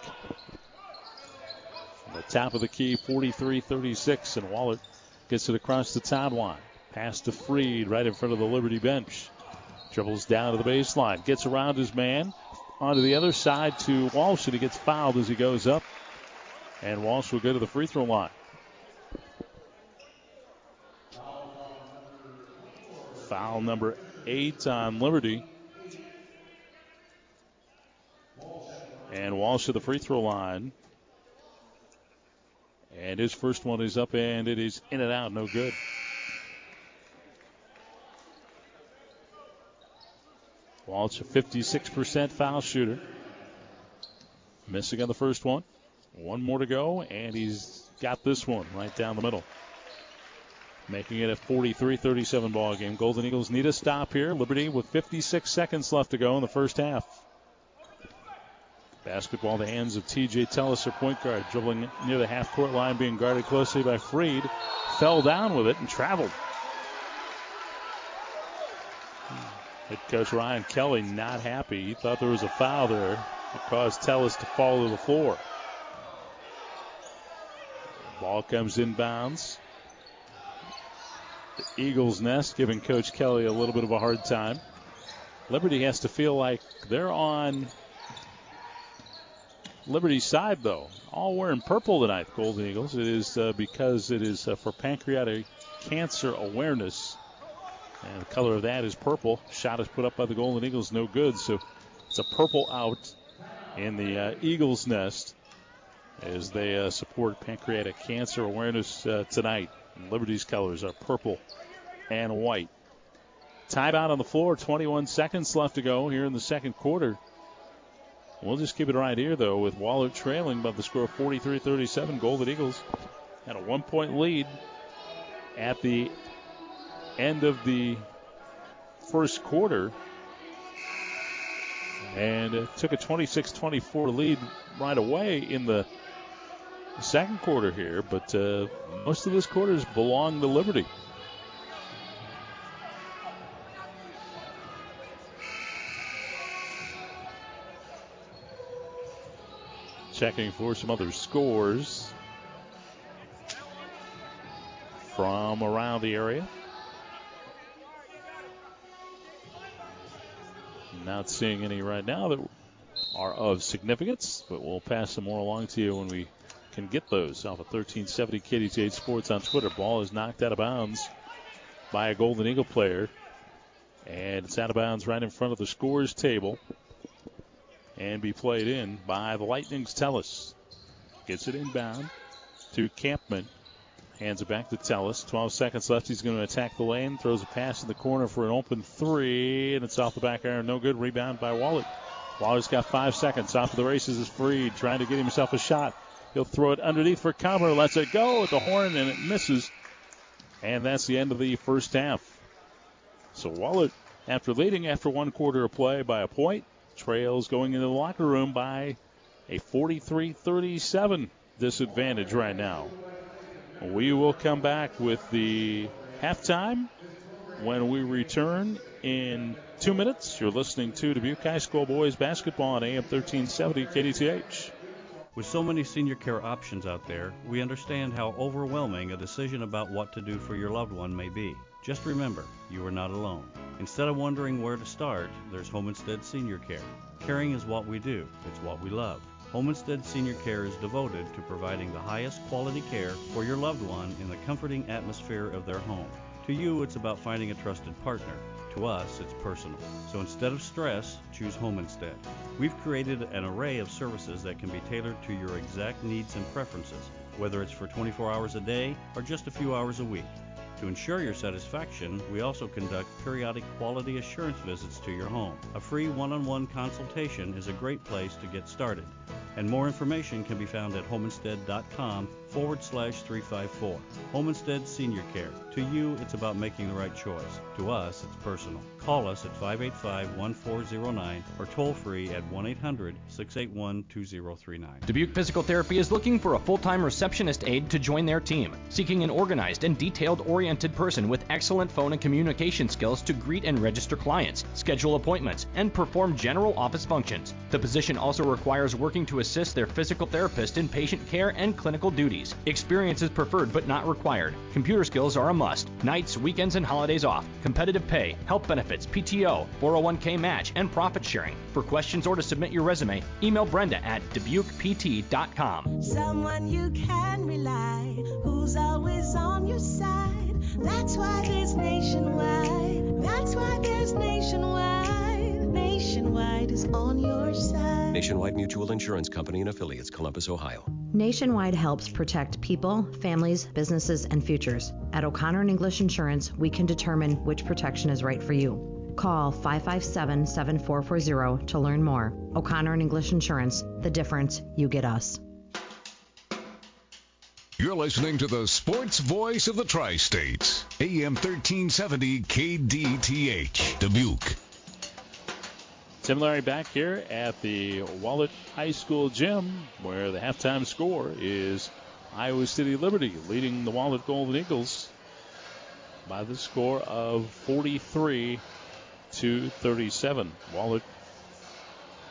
Speaker 3: The top of the key, 43 36, and Wahlert gets it across the timeline. Pass to Freed right in front of the Liberty bench. Dribbles down to the baseline, gets around his man, onto the other side to Walsh, and he gets fouled as he goes up. And Walsh will go to the free throw line. Foul number eight on Liberty. And Walsh to the free throw line. And his first one is up and it is in and out, no good. Walsh, a 56% foul shooter. Missing on the first one. One more to go, and he's got this one right down the middle. Making it a 43 37 ball game. Golden Eagles need a stop here. Liberty with 56 seconds left to go in the first half. Basketball in the hands of TJ Tellis, their point guard, dribbling near the half court line, being guarded closely by Freed. Fell down with it and traveled. Hmm. Head coach Ryan Kelly not happy. He thought there was a foul there. It caused Tellis to fall to the floor. Ball comes inbounds. The Eagles nest giving Coach Kelly a little bit of a hard time. Liberty has to feel like they're on Liberty's side, though. All wearing purple tonight, Golden Eagles. It is uh, because it is uh, for pancreatic cancer awareness. And the color of that is purple. Shot is put up by the Golden Eagles, no good. So it's a purple out in the uh, Eagles' nest as they support pancreatic cancer awareness tonight. Liberty's colors are purple and white. Timeout on the floor, 21 seconds left to go here in the second quarter. We'll just keep it right here, though, with Wahlert trailing by the score of 43 37. Golden Eagles had a one point lead at the end of the first quarter and took a 26 24 lead right away in the second quarter here, but uh, most of this quarters belong to Liberty. Checking for some other scores from around the area. Not seeing any right now that are of significance, but we'll pass some more along to you when we can get those off of 1370 KDTH Sports on Twitter. Ball is knocked out of bounds by a Golden Eagle player, and it's out of bounds right in front of the scores table and be played in by the Lightning's Tellis. Gets it inbound to Campman. Hands it back to Tellis. 12 seconds left. He's going to attack the lane. Throws a pass in the corner for an open three, and it's off the back iron. No good. Rebound by Wahlert. Wahlert's got five seconds. Off of the races is Freed, trying to get himself a shot. He'll throw it underneath for Cumber. Lets it go at the horn, and it misses. And that's the end of the first half. So Wahlert, after leading after one quarter of play by a point, trails going into the locker room by a 43 37 disadvantage right now. We will come back with the halftime when we return in two minutes. You're listening to Dubuque High School Boys Basketball on AM 1370 KDTH.
Speaker 19: With so many senior care options out there, we understand how overwhelming a decision about what to do for your loved one may be. Just remember, you are not alone. Instead of wondering where to start, there's Home Instead Senior Care. Caring is what we do, it's what we love. Home Instead Senior Care is devoted to providing the highest quality care for your loved one in the comforting atmosphere of their home. To you, it's about finding a trusted partner. To us, it's personal. So instead of stress, choose Home Instead. We've created an array of services that can be tailored to your exact needs and preferences, whether it's for 24 hours a day or just a few hours a week. To ensure your satisfaction, we also conduct periodic quality assurance visits to your home. A free one on one consultation is a great place to get started, and more information can be found at homeinstead.com forward slash 354. Home Instead Senior Care. To you, it's about making the right choice. To us, it's personal. Call us at 585 1409 or toll free at 1 800 681 2039.
Speaker 5: Dubuque Physical Therapy is looking for a full time receptionist aide to join their team, seeking an organized and detailed oriented person with excellent phone and communication skills to greet and register clients, schedule appointments, and perform general office functions. The position also requires working to assist their physical therapist in patient care and clinical duties. Experience is preferred but not required. Computer skills are a must. Nights, weekends, and holidays off. Competitive pay, health benefits, PTO, 401k match, and profit sharing. For questions or to submit your resume, email Brenda at dubuquept.com.
Speaker 1: Someone you can rely, who's always on your side. That's why there's nationwide. That's why there's nationwide. Nationwide is on your side.
Speaker 20: Nationwide Mutual Insurance Company and affiliates, Columbus, Ohio.
Speaker 12: Nationwide helps protect people, families, businesses, and futures. At O'Connor and English Insurance, we can determine which protection is right for you. Call 557 7440 to learn more. O'Connor and English Insurance, the difference you get us.
Speaker 6: You're listening to the sports voice of the Tri States, AM 1370 KDTH, Dubuque.
Speaker 3: Tim Larry back here at the Wahlert High School gym where the halftime score is Iowa City Liberty leading the Wahlert Golden Eagles by the score of 43 to 37. Wahlert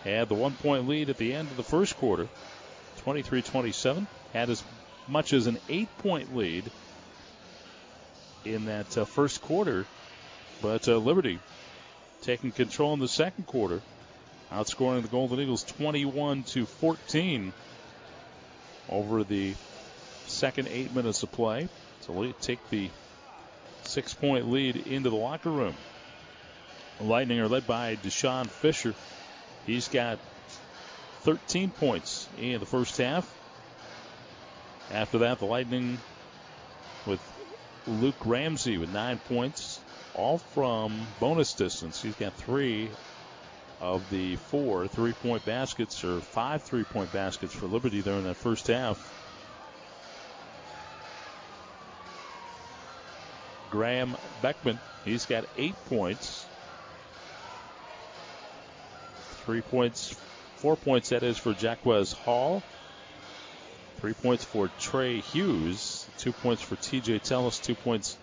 Speaker 3: had the one point lead at the end of the first quarter, 23 27. Had as much as an eight point lead in that uh, first quarter, but uh, Liberty taking control in the second quarter, outscoring the Golden Eagles 21 to 14 over the second eight minutes of play. So take the six point lead into the locker room. The Lightning are led by Deshaun Fisher. He's got 13 points in the first half. After that, the Lightning with Luke Ramsey with nine points, all from bonus distance. He's got three of the four three point baskets, or five three point baskets for Liberty there in that first half. Graham Beckman, he's got eight points. Three points, four points that is for Jacquez Hall. Three points for Trey Hughes. Two points for TJ Tellis. Two points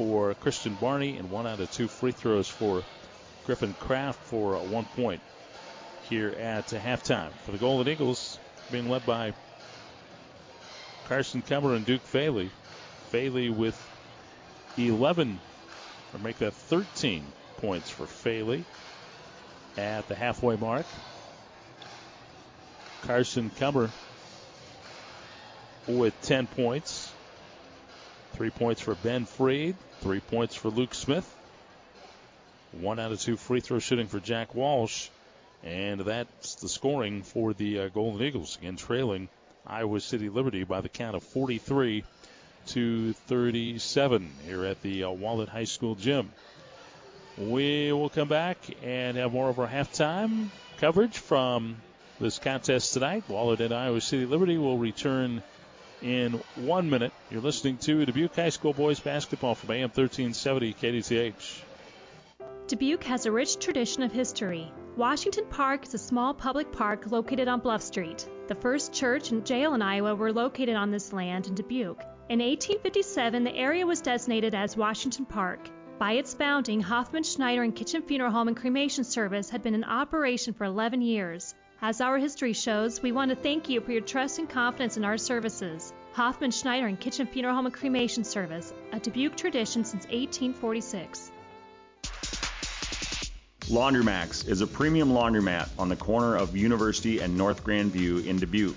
Speaker 3: for Christian Barney. And one out of two free throws for Griffin Kraft for one point here at halftime. For the Golden Eagles, being led by Carson Cumber and Duke Faley. Faley with 11, or make that 13 points for Faley at the halfway mark. Carson Cumber with 10 points. Three points for Ben Freed. Three points for Luke Smith. One out of two free throw shooting for Jack Walsh. And that's the scoring for the uh, Golden Eagles. Again, trailing Iowa City Liberty by the count of 43 to 37 here at the uh, Wahlert High School gym. We will come back and have more of our halftime coverage from this contest tonight. Wahlert and Iowa City Liberty will return in one minute. You're listening to Dubuque High School boys basketball from AM 1370 KDTH.
Speaker 21: Dubuque has a rich tradition of history. Washington Park is a small public park located on Bluff Street. The first church and jail in Iowa were located on this land in Dubuque. In 1857, the area was designated as Washington Park. By its founding, Hoffman Schneider and Kitchen Funeral Home and Cremation Service had been in operation for 11 years. As our history shows, we want to thank you for your trust and confidence in our services. Hoffman Schneider and Kitchen Funeral Home and Cremation Service, a Dubuque tradition since 1846.
Speaker 22: Laundromax is a premium laundromat on the corner of University and North Grandview in Dubuque.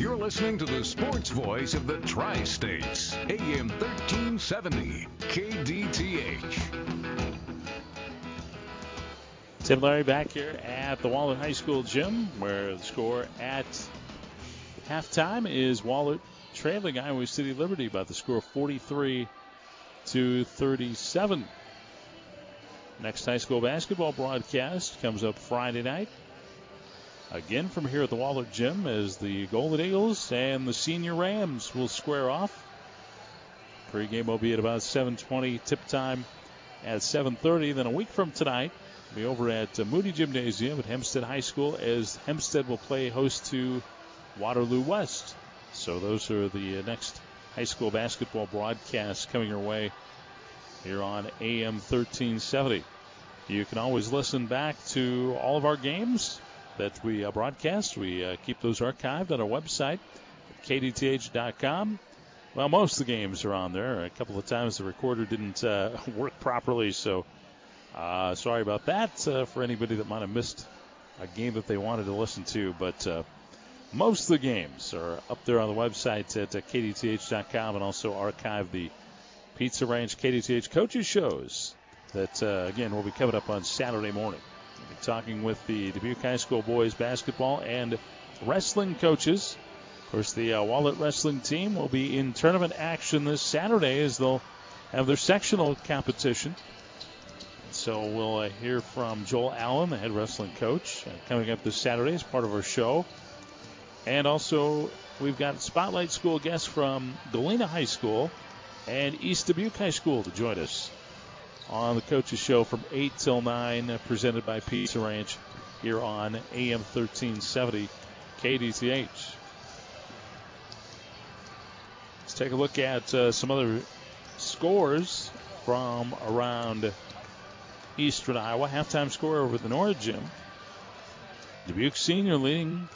Speaker 6: You're listening to the sports voice of the Tri States, AM 1370, KDTH.
Speaker 3: Tim Larry back here at the Wahlert High School gym, where the score at halftime is Wahlert trailing Iowa City Liberty by the score of 43 to 37. Next high school basketball broadcast comes up Friday night Again from here at the Wahlert Gym as the Golden Eagles and the Senior Rams will square off. Pre-game will be at about 7:20. Tip time at 7:30. Then a week from tonight, we'll be over at Moody Gymnasium at Hempstead High School as Hempstead will play host to Waterloo West. So those are the next high school basketball broadcasts coming your way here on AM 1370. You can always listen back to all of our games that we uh, broadcast. We uh, keep those archived on our website, kdth.com. Well, most of the games are on there. A couple of times the recorder didn't uh, work properly, so sorry about that for anybody that might have missed a game that they wanted to listen to. But most of the games are up there on the website at kdth.com and also archive the Pizza Ranch KDTH coaches shows that, again, will be coming up on Saturday morning talking with the Dubuque High School boys basketball and wrestling coaches. Of course, the uh, Wahlert wrestling team will be in tournament action this Saturday as they'll have their sectional competition. So we'll uh, hear from Joel Allen, the head wrestling coach, uh, coming up this Saturday as part of our show. And also, we've got Spotlight School guests from Galena High School and East Dubuque High School to join us on the Coaches Show from 8 till 9, uh, presented by Pizza Ranch here on AM 1370 KDTH. Let's take a look at uh, some other scores from around Eastern Iowa. Halftime score over the Nora Gym. Dubuque Senior leading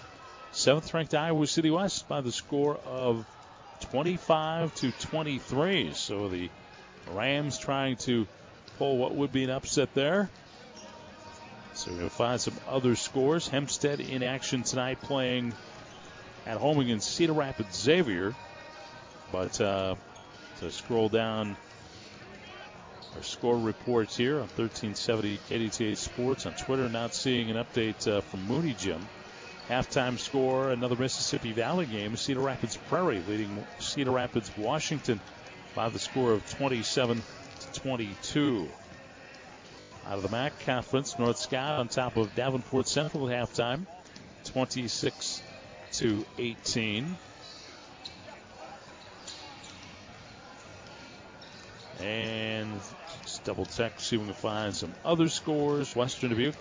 Speaker 3: seventh ranked Iowa City West by the score of 25 to 23. So the Rams trying to pull what would be an upset there. So we're going to find some other scores. Hempstead in action tonight playing at home against Cedar Rapids Xavier. But uh, to scroll down our score reports here on 1370 KDTH Sports on Twitter, not seeing an update uh, from Mooney Gym. Halftime score, another Mississippi Valley game. Cedar Rapids Prairie leading Cedar Rapids Washington by the score of 27 to 22. Out of the MAC Conference, North Scott on top of Davenport Central at halftime, 26 to 18. And just double check, see if we can find some other scores. Western Dubuque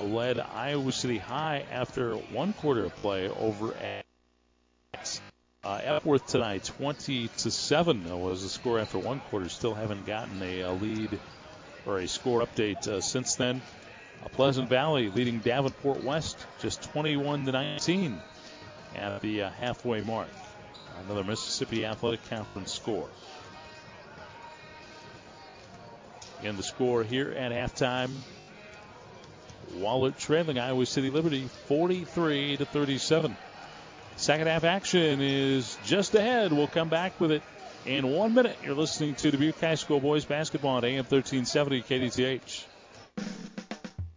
Speaker 3: led Iowa City High after one quarter of play over at uh, Epworth tonight. 20 to seven was the score after one quarter. Still haven't gotten a, a lead or a score update uh, since then. Uh, Pleasant Valley leading Davenport West just 21 to 19 at the uh, halfway mark. Another Mississippi Athletic Conference score. Again, the score here at halftime. Wahlert trailing Iowa City Liberty 43 to 37. Second half action is just ahead. We'll come back with it in one minute. You're listening to Dubuque High School Boys Basketball on AM 1370 KDTH.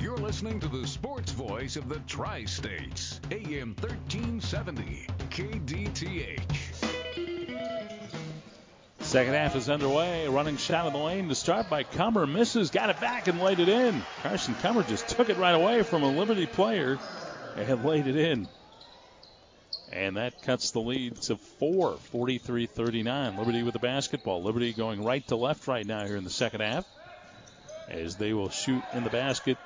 Speaker 6: You're listening to the sports voice of the Tri States, AM 1370, KDTH.
Speaker 3: Second half is underway. Running shot in the lane to start by Cumber. Misses, got it back and laid it in. Carson Cumber just took it right away from a Liberty player and laid it in. And that cuts the lead to four, 43 39. Liberty with the basketball. Liberty going right to left right now here in the second half as they will shoot in the basket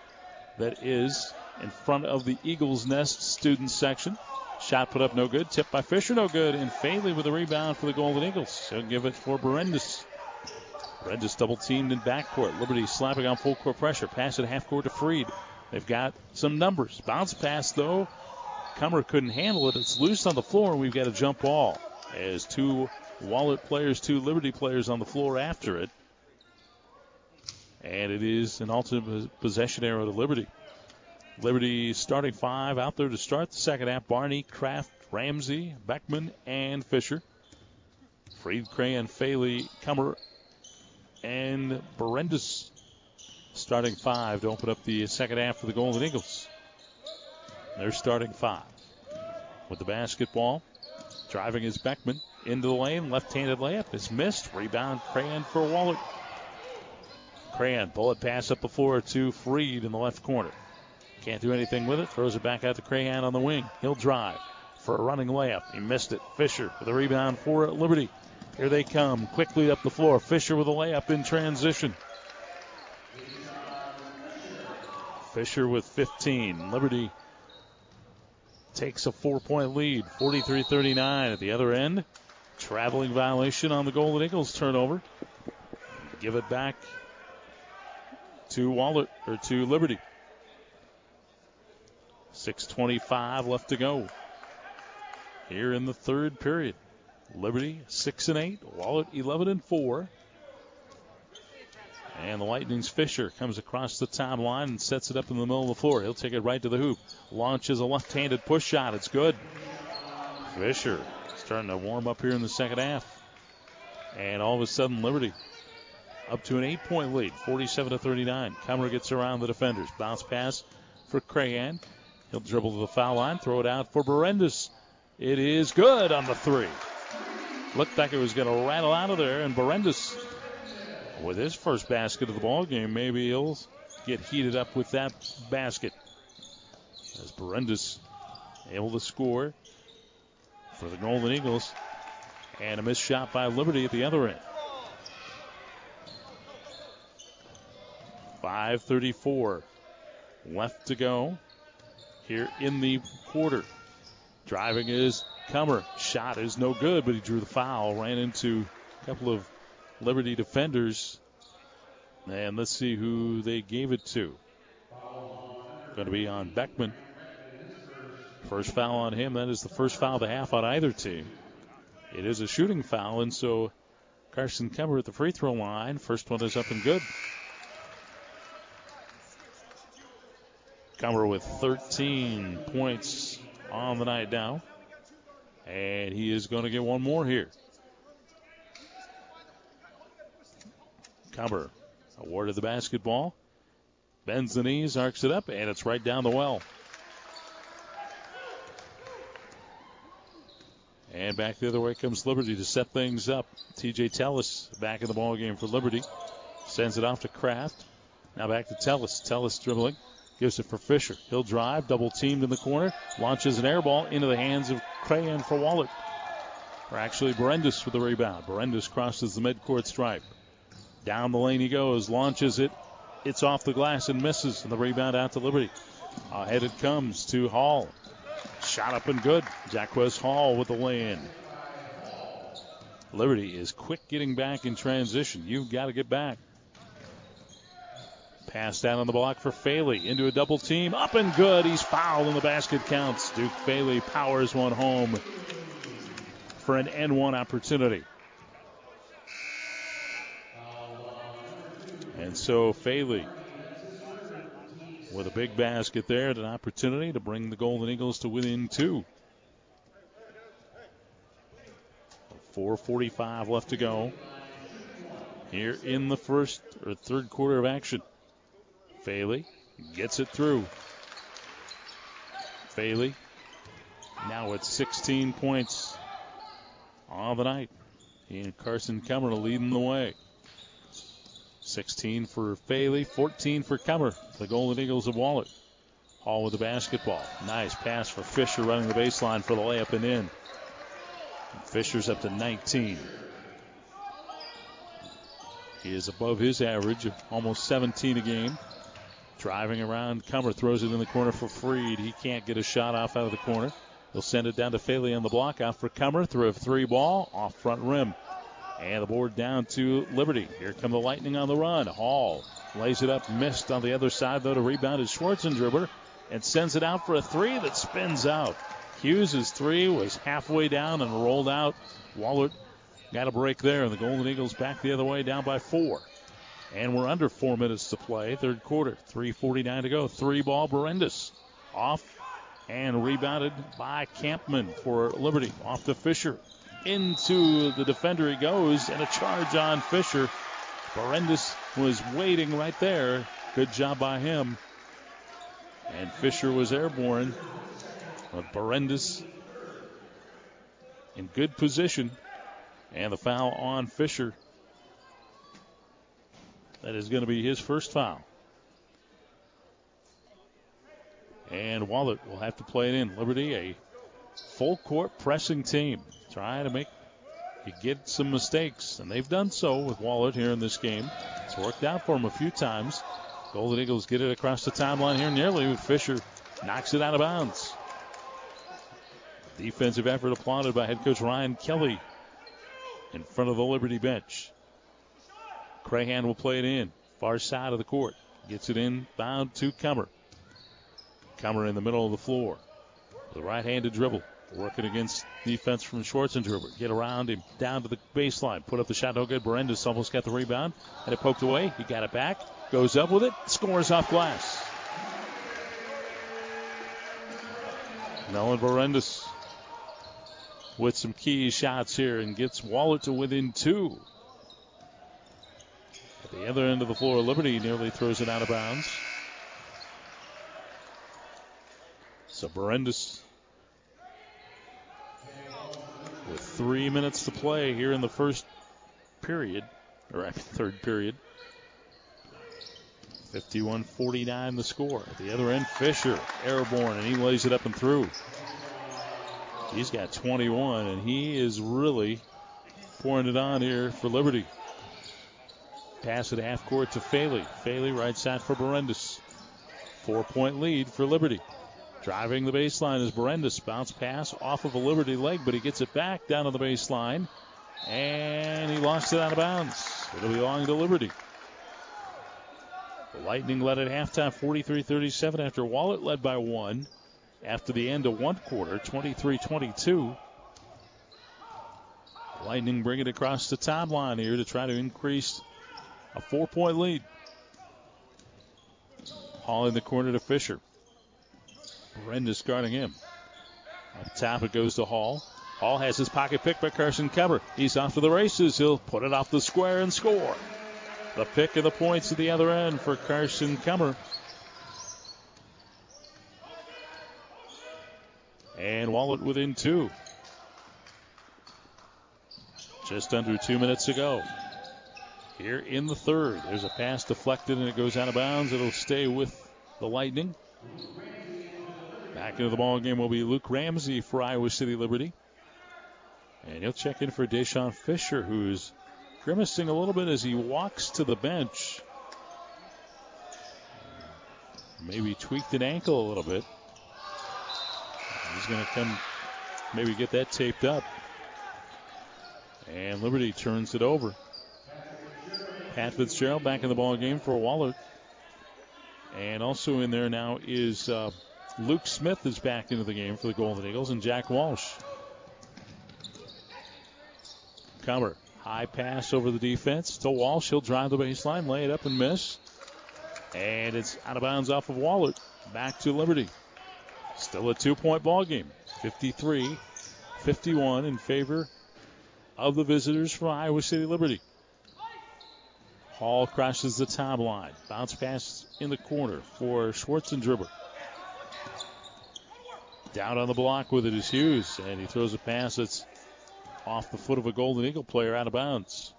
Speaker 3: that is in front of the Eagles Nest student section. Shot put up no good. Tip by Fisher no good. And Faley with a rebound for the Golden Eagles. He'll give it for Berendis. Berendis double teamed in backcourt. Liberty slapping on full court pressure. Pass it half court to Freed. They've got some numbers. Bounce pass though. Cumber couldn't handle it. It's loose on the floor. We've got a jump ball. As two Wahlert players, two Liberty players on the floor after it. And it is an ultimate possession arrow to Liberty. Liberty starting five out there to start the second half. Barney, Kraft, Ramsey, Beckman, and Fisher. Freed, Crahan, Faley, Cumber, and Berendis starting five to open up the second half for the Golden Eagles. They're starting five. With the basketball, driving is Beckman into the lane. Left-handed layup is missed. Rebound Crahan for Wahlert. Crahan bullet pass up the floor to Freed in the left corner. Can't do anything with it. Throws it back out to Crahan on the wing. He'll drive for a running layup. He missed it. Fisher with a rebound for Liberty. Here they come quickly up the floor. Fisher with a layup in transition. Fisher with 15. Liberty takes a four point lead, 43 39 at the other end. Traveling violation on the Golden Eagles turnover. Give it back to Wahlert or to Liberty. 6.25 left to go here in the third period. Liberty six and eight. Wahlert eleven and four. And the Lightning's Fisher comes across the top line and sets it up in the middle of the floor. He'll take it right to the hoop. Launches a left-handed push shot. It's good. Fisher starting to warm up here in the second half. And all of a sudden, Liberty up to an eight-point lead, 47 to 39. Cumber gets around the defenders. Bounce pass for Crahan. He'll dribble to the foul line, throw it out for Berendis. It is good on the three. Looked like it was going to rattle out of there, and Berendis, with his first basket of the ball game, maybe he'll get heated up with that basket. As Berendis able to score for the Golden Eagles, and a missed shot by Liberty at the other end. 5:34 left to go here in the quarter. Driving is Kummer. Shot is no good, but he drew the foul. Ran into a couple of Liberty defenders. And let's see who they gave it to. Going to be on Beckman. First foul on him. That is the first foul of the half on either team. It is a shooting foul, and so Carson Kummer at the free throw line. First one is up and good. Kummer with 13 points on the night now. And he is going to get one more here. Kummer awarded the basketball. Bends the knees, arcs it up, and it's right down the well. And back the other way comes Liberty to set things up. TJ Tellis back in the ball game for Liberty. Sends it off to Kraft. Now back to Tellis. Tellis dribbling. Gives it for Fisher. He'll drive, double teamed in the corner, launches an air ball into the hands of Crahan for Wahlert. Or actually, Berendis with the rebound. Berendis crosses the midcourt stripe. Down the lane he goes, launches it. It's off the glass and misses, and the rebound out to Liberty. Ahead it comes to Hall. Shot up and good. Jaquez Hall with the lay in. Liberty is quick getting back in transition. You've got to get back. Pass down on the block for Faley into a double team. Up and good. He's fouled and the basket counts. Duke Faley powers one home for an N1 opportunity. And so Faley with a big basket there and an opportunity to bring the Golden Eagles to within two. 4.45 left to go here in the first or third quarter of action. Faley gets it through. Faley now at 16 points on the night. He and Carson Kummer leading the way. 16 for Faley, 14 for Kummer. The Golden Eagles of Wahlert. Hall with the basketball. Nice pass for Fisher running the baseline for the layup and in. Fisher's up to 19. He is above his average of almost 17 a game. Driving around, Kummer throws it in the corner for Freed. He can't get a shot off out of the corner. He'll send it down to Faley on the block. Out for Kummer. Through a three ball off front rim. And the board down to Liberty. Here come the Lightning on the run. Hall lays it up, missed on the other side, though, to rebound is Schwarzenberger and sends it out for a three that spins out. Hughes' three was halfway down and rolled out. Wahlert got a break there, and the Golden Eagles back the other way, down by four. And we're under four minutes to play, third quarter. 3.49 to go. Three ball, Berendis. Off and rebounded by Campman for Liberty. Off to Fisher. Into the defender he goes, and a charge on Fisher. Berendis was waiting right there. Good job by him. And Fisher was airborne. But Berendis in good position. And the foul on Fisher. That is going to be his first foul. And Wahlert will have to play it in. Liberty, a full court pressing team, trying to make you get some mistakes, and they've done so with Wahlert here in this game. It's worked out for them a few times. Golden Eagles get it across the timeline here nearly, Fisher knocks it out of bounds. Defensive effort applauded by head coach Ryan Kelly in front of the Liberty bench. Crahan will play it in. Far side of the court. Gets it in, bound to Kummer. Kummer in the middle of the floor. The right handed dribble. Working against defense from Schwarzenberger. Get around him down to the baseline. Put up the shot. No good. Berendis almost got the rebound. And it poked away. He got it back. Goes up with it. Scores off glass. Nolan Berendis with some key shots here and gets Wahlert to within two. The other end of the floor, Liberty nearly throws it out of bounds. So Berendis with three minutes to play here in the first period, or third period. 51 49 the score. At the other end, Fisher, airborne, and he lays it up and through. He's got 21, and he is really pouring it on here for Liberty. Pass it half court to Faley. Faley right side for Berendis. Four point lead for Liberty. Driving the baseline is Berendis. Bounce pass off of a Liberty leg, but he gets it back down to the baseline. And he lost it out of bounds. It'll belong to Liberty. The Lightning led at halftime 43 37 after Wahlert led by one after the end of one quarter 23 22. Lightning bring it across the timeline here to try to increase a four point lead. Hall in the corner to Fisher. Berendis guarding him. Up top it goes to Hall. Hall has his pocket picked by Carson Kummer. He's off to the races. He'll put it off the square and score. The pick of the points at the other end for Carson Kummer. And Wahlert within two. Just under two minutes to go. Here in the third, there's a pass deflected and it goes out of bounds. It'll stay with the Lightning. Back into the ball game will be Luke Ramsey for Iowa City Liberty. And he'll check in for Deshaun Fisher, who's grimacing a little bit as he walks to the bench. Maybe tweaked an ankle a little bit. He's going to come, maybe get that taped up. And Liberty turns it over. Pat Fitzgerald back in the ball game for Wahlert. And also in there now is uh, Luke Smith is back into the game for the Golden Eagles and Jack Walsh. Comer, high pass over the defense to Walsh. He'll drive the baseline, lay it up and miss. And it's out of bounds off of Wahlert. Back to Liberty. Still a two point ball game. 53 51 in favor of the visitors from Iowa City Liberty. Hall crosses the top timeline. Bounce pass in the corner for Schwarzenberger. Down on the block with it is Hughes, and he throws a pass that's off the foot of a Golden Eagle player out of bounds.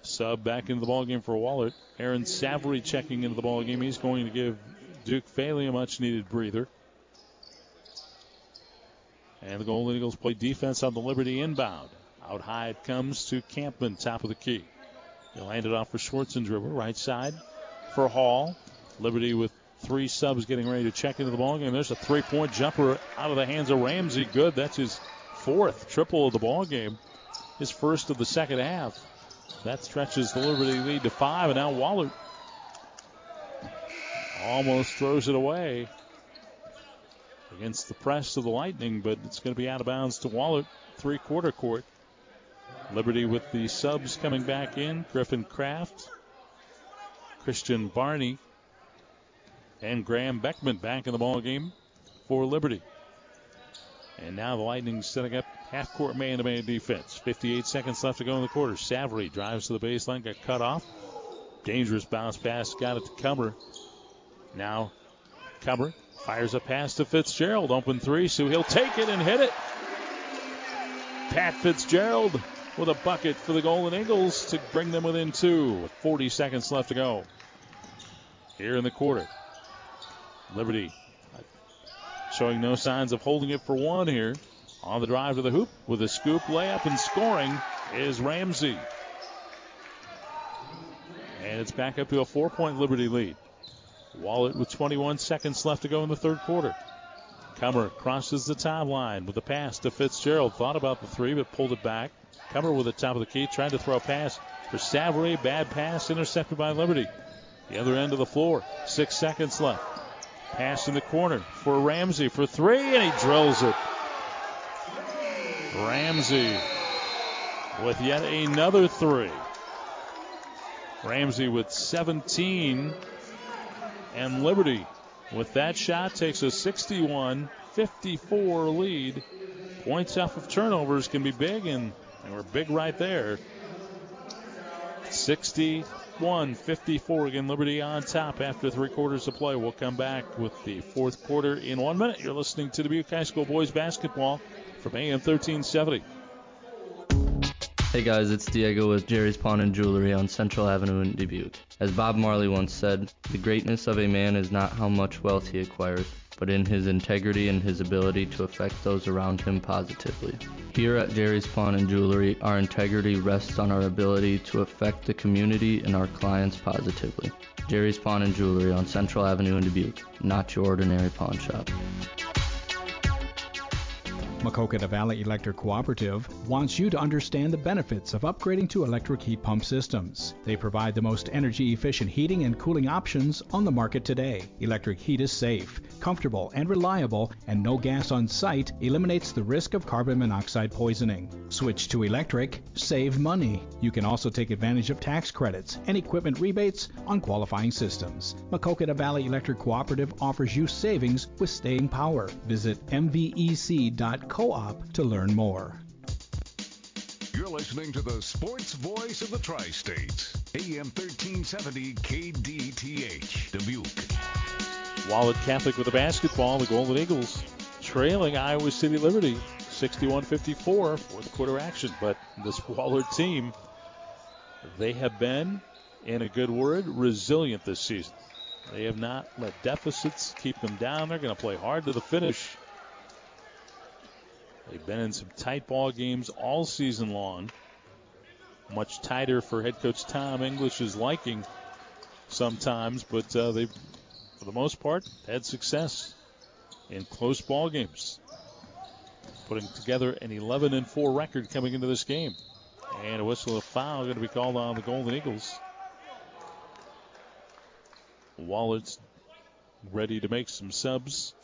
Speaker 3: Sub back into the ball game for Wahlert. Aaron Savory checking into the ball game. He's going to give Duke Faley a much needed breather. And the Golden Eagles play defense on the Liberty inbound. Out high it comes to Campman, top of the key. He'll hand it off for Schwarzenberger, right side for Hall. Liberty with three subs getting ready to check into the ball game. There's a three-point jumper out of the hands of Ramsey. Good. That's his fourth triple of the ball game. His first of the second half. That stretches the Liberty lead to five, and now Wahlert almost throws it away against the press of the Lightning, but it's going to be out of bounds to Wahlert, three-quarter court. Liberty with the subs coming back in. Griffin Kraft, Christian Barney, and Graham Beckman back in the ball game for Liberty. And now the Lightning setting up half court man to man defense. 58 seconds left to go in the quarter. Savory drives to the baseline, got cut off. Dangerous bounce pass, got it to Comer. Now Comer fires a pass to Fitzgerald. Open three, so he'll take it and hit it. Pat Fitzgerald with a bucket for the Golden Eagles to bring them within two with 40 seconds left to go. Here in the quarter. Liberty showing no signs of holding it for one here. On the drive to the hoop with a scoop layup and scoring is Ramsey. And it's back up to a four point Liberty lead. Wahlert with 21 seconds left to go in the third quarter. Comer crosses the timeline with a pass to Fitzgerald. Thought about the three, but pulled it back. Comer with the top of the key, trying to throw a pass for Savory. Bad pass intercepted by Liberty. The other end of the floor. Six seconds left. Pass in the corner for Ramsey for three, and he drills it. Ramsey with yet another three. Ramsey with 17, and Liberty with that shot takes a 61 54 lead. Points off of turnovers can be big, and were big right there. 61 54 again, Liberty on top after three quarters of play. We'll come back with the fourth quarter in one minute. You're listening to Dubuque High School Boys Basketball from AM 1370.
Speaker 23: Hey guys, it's Diego with Jerry's Pawn and Jewelry on Central Avenue in Dubuque. As Bob Marley once said, the greatness of a man is not how much wealth he acquires, but in his integrity and his ability to affect those around him positively. Here at Jerry's Pawn and Jewelry, our integrity rests on our ability to affect the community and our clients positively. Jerry's Pawn and Jewelry on Central Avenue in Dubuque, not your ordinary pawn shop.
Speaker 24: Maquoketa Valley Electric Cooperative wants you to understand the benefits of upgrading to electric heat pump systems. They provide the most energy efficient heating and cooling options on the market today. Electric heat is safe, comfortable, and reliable, and no gas on site eliminates the risk of carbon monoxide poisoning. Switch to electric, save money. You can also take advantage of tax credits and equipment rebates on qualifying systems. Maquoketa Valley Electric Cooperative offers you savings with staying power. Visit mvec.com Co-op to learn more.
Speaker 6: You're listening to the sports voice of the Tri-States, AM 1370 KDTH, Dubuque.
Speaker 3: Wahlert Catholic with the basketball. The Golden Eagles trailing Iowa City Liberty 61-54, fourth quarter action. But this Wahlert team, they have been, in a good word, resilient this season. They have not let deficits keep them down. They're going to play hard to the finish. They've been in some tight ball games all season long. Much tighter for head coach Tom English's liking sometimes, but uh, they've, for the most part, had success in close ball games, putting together an 11 and 4 record coming into this game. And a whistle of foul going to be called on the Golden Eagles. Wahlert's ready to make some subs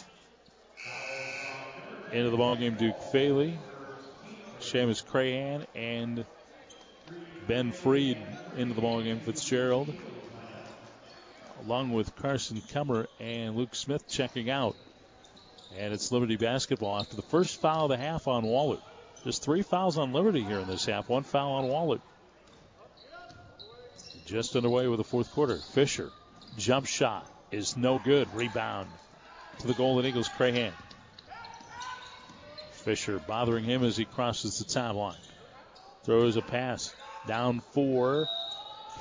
Speaker 3: into the ballgame, Duke Faley, Seamus Crahan, and Ben Freed into the ballgame, Fitzgerald, along with Carson Kummer and Luke Smith checking out. And it's Liberty basketball after the first foul of the half on Wahlert. There's three fouls on Liberty here in this half, one foul on Wahlert. Just underway with the fourth quarter. Fisher, jump shot is no good. Rebound to the Golden Eagles, Crahan. Fisher bothering him as he crosses the timeline. Throws a pass down four.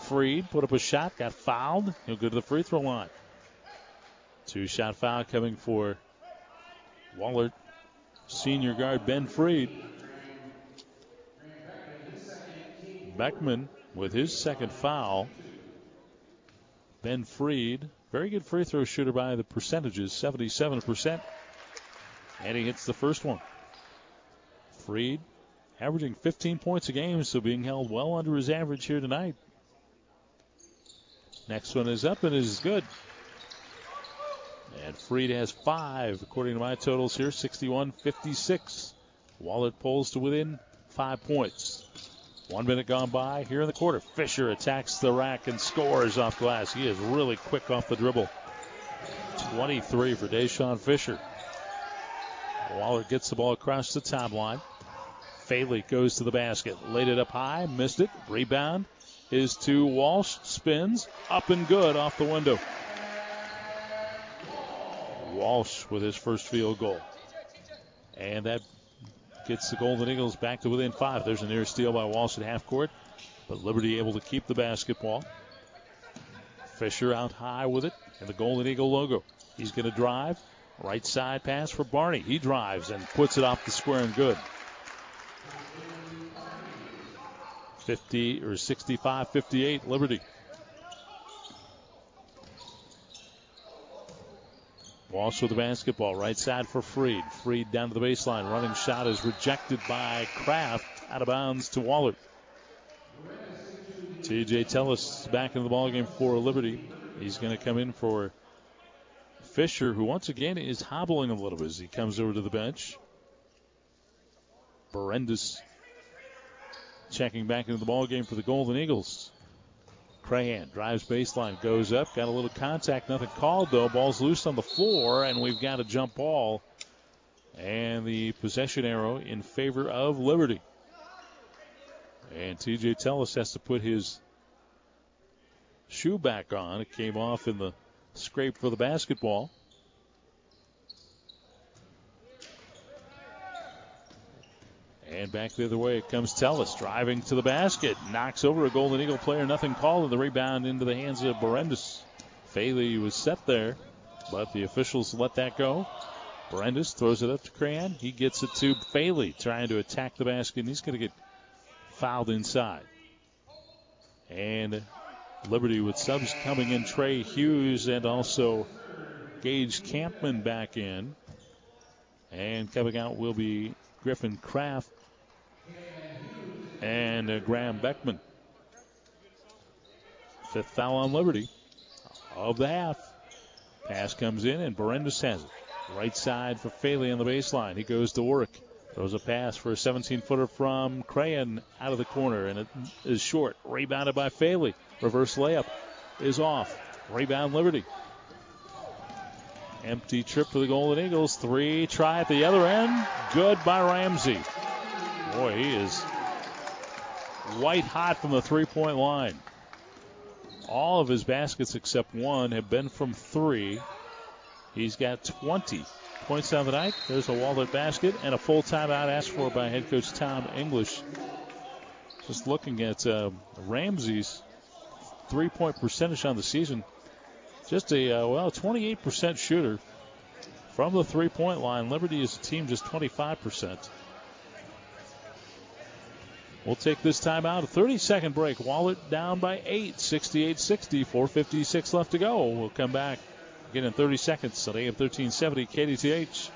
Speaker 3: Freed put up a shot, got fouled. He'll go to the free throw line. Two shot foul coming for Wahlert senior guard Ben Freed. Beckman with his second foul. Ben Freed, very good free throw shooter by the percentages, 77%. And he hits the first one. Freed averaging 15 points a game, so being held well under his average here tonight. Next one is up and is good. And Freed has five, according to my totals here, 61 56. Wahlert pulls to within five points. One minute gone by here in the quarter. Fisher attacks the rack and scores off glass. He is really quick off the dribble. 23 for Deshaun Fisher. Wahlert gets the ball across the timeline. Faley goes to the basket. Laid it up high, missed it. Rebound is to Walsh. Spins up and good off the window. Walsh with his first field goal. And that gets the Golden Eagles back to within five. There's a near steal by Walsh at half court, but Liberty able to keep the basketball. Fisher out high with it, and the Golden Eagle logo. He's going to drive. Right side pass for Barney. He drives and puts it off the square and good. 50 or 65 58 Liberty. Walsh with the basketball, right side for Freed. Freed down to the baseline. Running shot is rejected by Kraft. Out of bounds to Wahlert. TJ Tellis back into the ballgame for Liberty. He's going to come in for Fisher, who once again is hobbling a little bit as he comes over to the bench. Berendis checking back into the ball game for the Golden Eagles. Crahan drives baseline, goes up, got a little contact, nothing called though. Ball's loose on the floor, and we've got a jump ball. And the possession arrow in favor of Liberty. And TJ Tellis has to put his shoe back on. It came off in the scrape for the basketball. And back the other way it comes Tellis, driving to the basket, knocks over a Golden Eagle player, nothing called, and the rebound into the hands of Berendis. Faley was set there, but the officials let that go. Berendis throws it up to Crahan. He gets it to Faley, trying to attack the basket, and he's going to get fouled inside. And Liberty with subs coming in, Trey Hughes and also Gage Campman back in. And coming out will be Griffin Kraft and uh, Graham Beckman. Fifth foul on Liberty of the half. Pass comes in and Berendis has it. Right side for Faley on the baseline. He goes to work. Throws a pass for a 17 footer from Crahan out of the corner, and it is short. Rebounded by Faley. Reverse layup is off. Rebound Liberty. Empty trip for the Golden Eagles. Three try at the other end. Good by Ramsey. Boy, he is white hot from the three point line. All of his baskets except one have been from three. He's got 20 points on the night. There's a Wahlert basket and a full timeout asked for by head coach Tom English. Just looking at uh, Ramsey's three point percentage on the season. Just a, uh, well, 28% shooter from the three point line. Liberty is a team just 25%. We'll take this time out. A 30 second break. Wahlert down by 8, 68 60, 456 left to go. We'll come back again in 30 seconds at AM 1370 KDTH.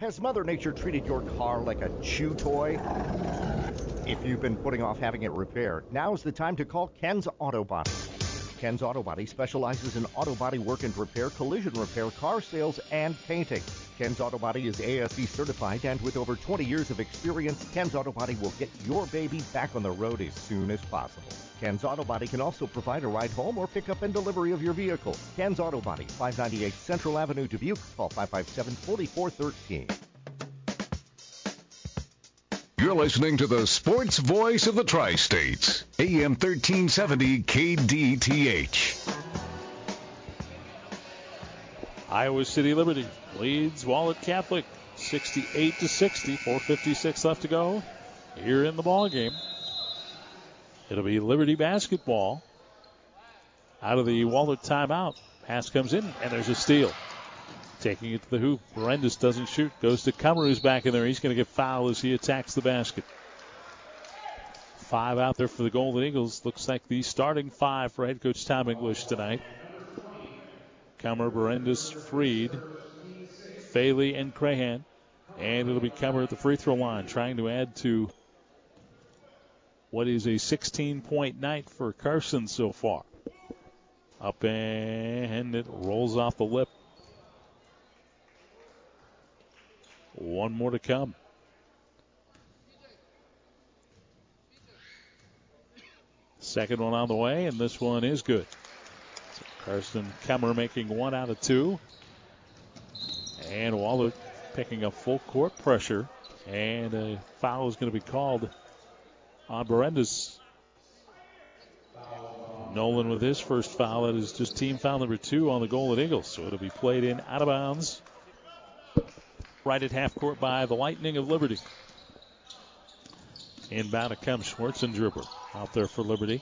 Speaker 25: Has Mother Nature treated your car like a chew toy? If you've been putting off having it repaired, now's the time to call Ken's Auto Body. Ken's Auto Body specializes in auto body work and repair, collision repair, car sales, and painting. Ken's Auto Body is ASE certified, and with over 20 years of experience, Ken's Auto Body will get your baby back on the road as soon as possible. Ken's Auto Body can also provide a ride home or pickup and delivery of your vehicle. Ken's Auto Body, 598 Central Avenue, Dubuque. Call 557 4413.
Speaker 6: You're listening to the sports voice of the Tri States, AM 1370 KDTH.
Speaker 3: Iowa City Liberty leads Wahlert Catholic 68 to 60. 4:56 left to go here in the ball game. It'll be Liberty basketball out of the Wahlert timeout. Pass comes in and there's a steal. Taking it to the hoop. Berendis doesn't shoot. Goes to Kummer who's back in there. He's going to get fouled as he attacks the basket. Five out there for the Golden Eagles. Looks like the starting five for head coach Tom English tonight. Kummer, Berendis, Freed, Faley, and Crahan. And it'll be Kummer at the free throw line, trying to add to what is a 16 point night for Carson so far. Up and it rolls off the lip. One more to come. Second one on the way, and this one is good. So Carson Kummer making one out of two. And Wahlert picking up full court pressure. And a foul is going to be called on Berendis. Nolan with his first foul. That is just team foul number two on the Golden Eagles. So it'll be played in out of bounds. Right at half court by the Lightning of Liberty. Inbound it comes Schwarzenberger out there for Liberty.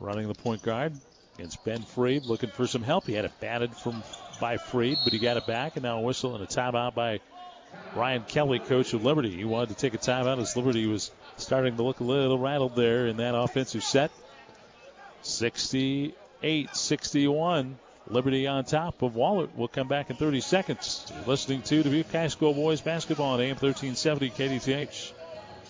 Speaker 3: Running the point guard against Ben Freed, looking for some help. He had it batted from by Freed, but he got it back, and now a whistle and a timeout by Ryan Kelly, coach of Liberty. He wanted to take a timeout as Liberty was starting to look a little rattled there in that offensive set. 68 61. Liberty on top of Wahlert. We'll come back in 30 seconds. Listening to Dubuque High School Boys Basketball on AM 1370 KDTH.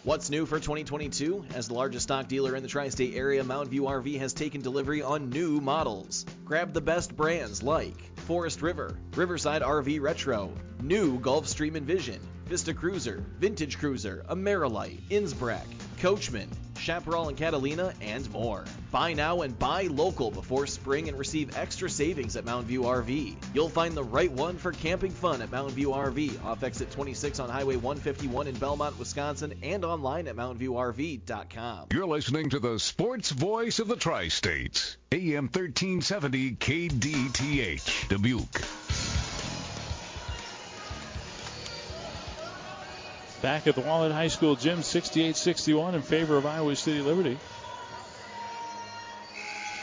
Speaker 26: What's new for 2022? As the largest stock dealer in the tri state area, Mountain View RV has taken delivery on new models. Grab the best brands like Forest River, Riverside RV Retro, new Gulfstream Envision, Vista Cruiser, Vintage Cruiser, Amerilite, Innsbruck, Coachmen, Chaparral and Catalina, and more. Buy now and buy local before spring and receive extra savings at Mountain View RV. You'll find the right one for camping fun at Mountain View RV, off exit 26 on Highway 151 in Belmont, Wisconsin, and online at mountainviewrv.com.
Speaker 6: You're listening to the sports voice of the Tri States, AM 1370 KDTH, Dubuque.
Speaker 3: Back at the Wahlert High School gym, 68-61 in favor of Iowa City Liberty.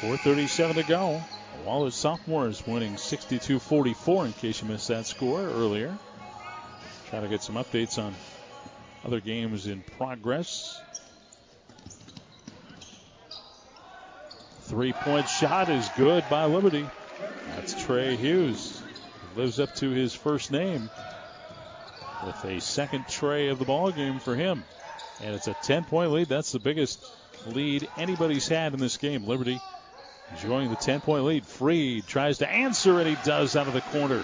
Speaker 3: 4.37 to go. Wahlert sophomores winning 62-44 in case you missed that score earlier. Try to get some updates on other games in progress. Three-point shot is good by Liberty. That's Trey Hughes. Lives up to his first name with a second tray of the ball game for him. And it's a 10 point lead. That's the biggest lead anybody's had in this game. Liberty enjoying the 10 point lead. Freed tries to answer, and he does out of the corner.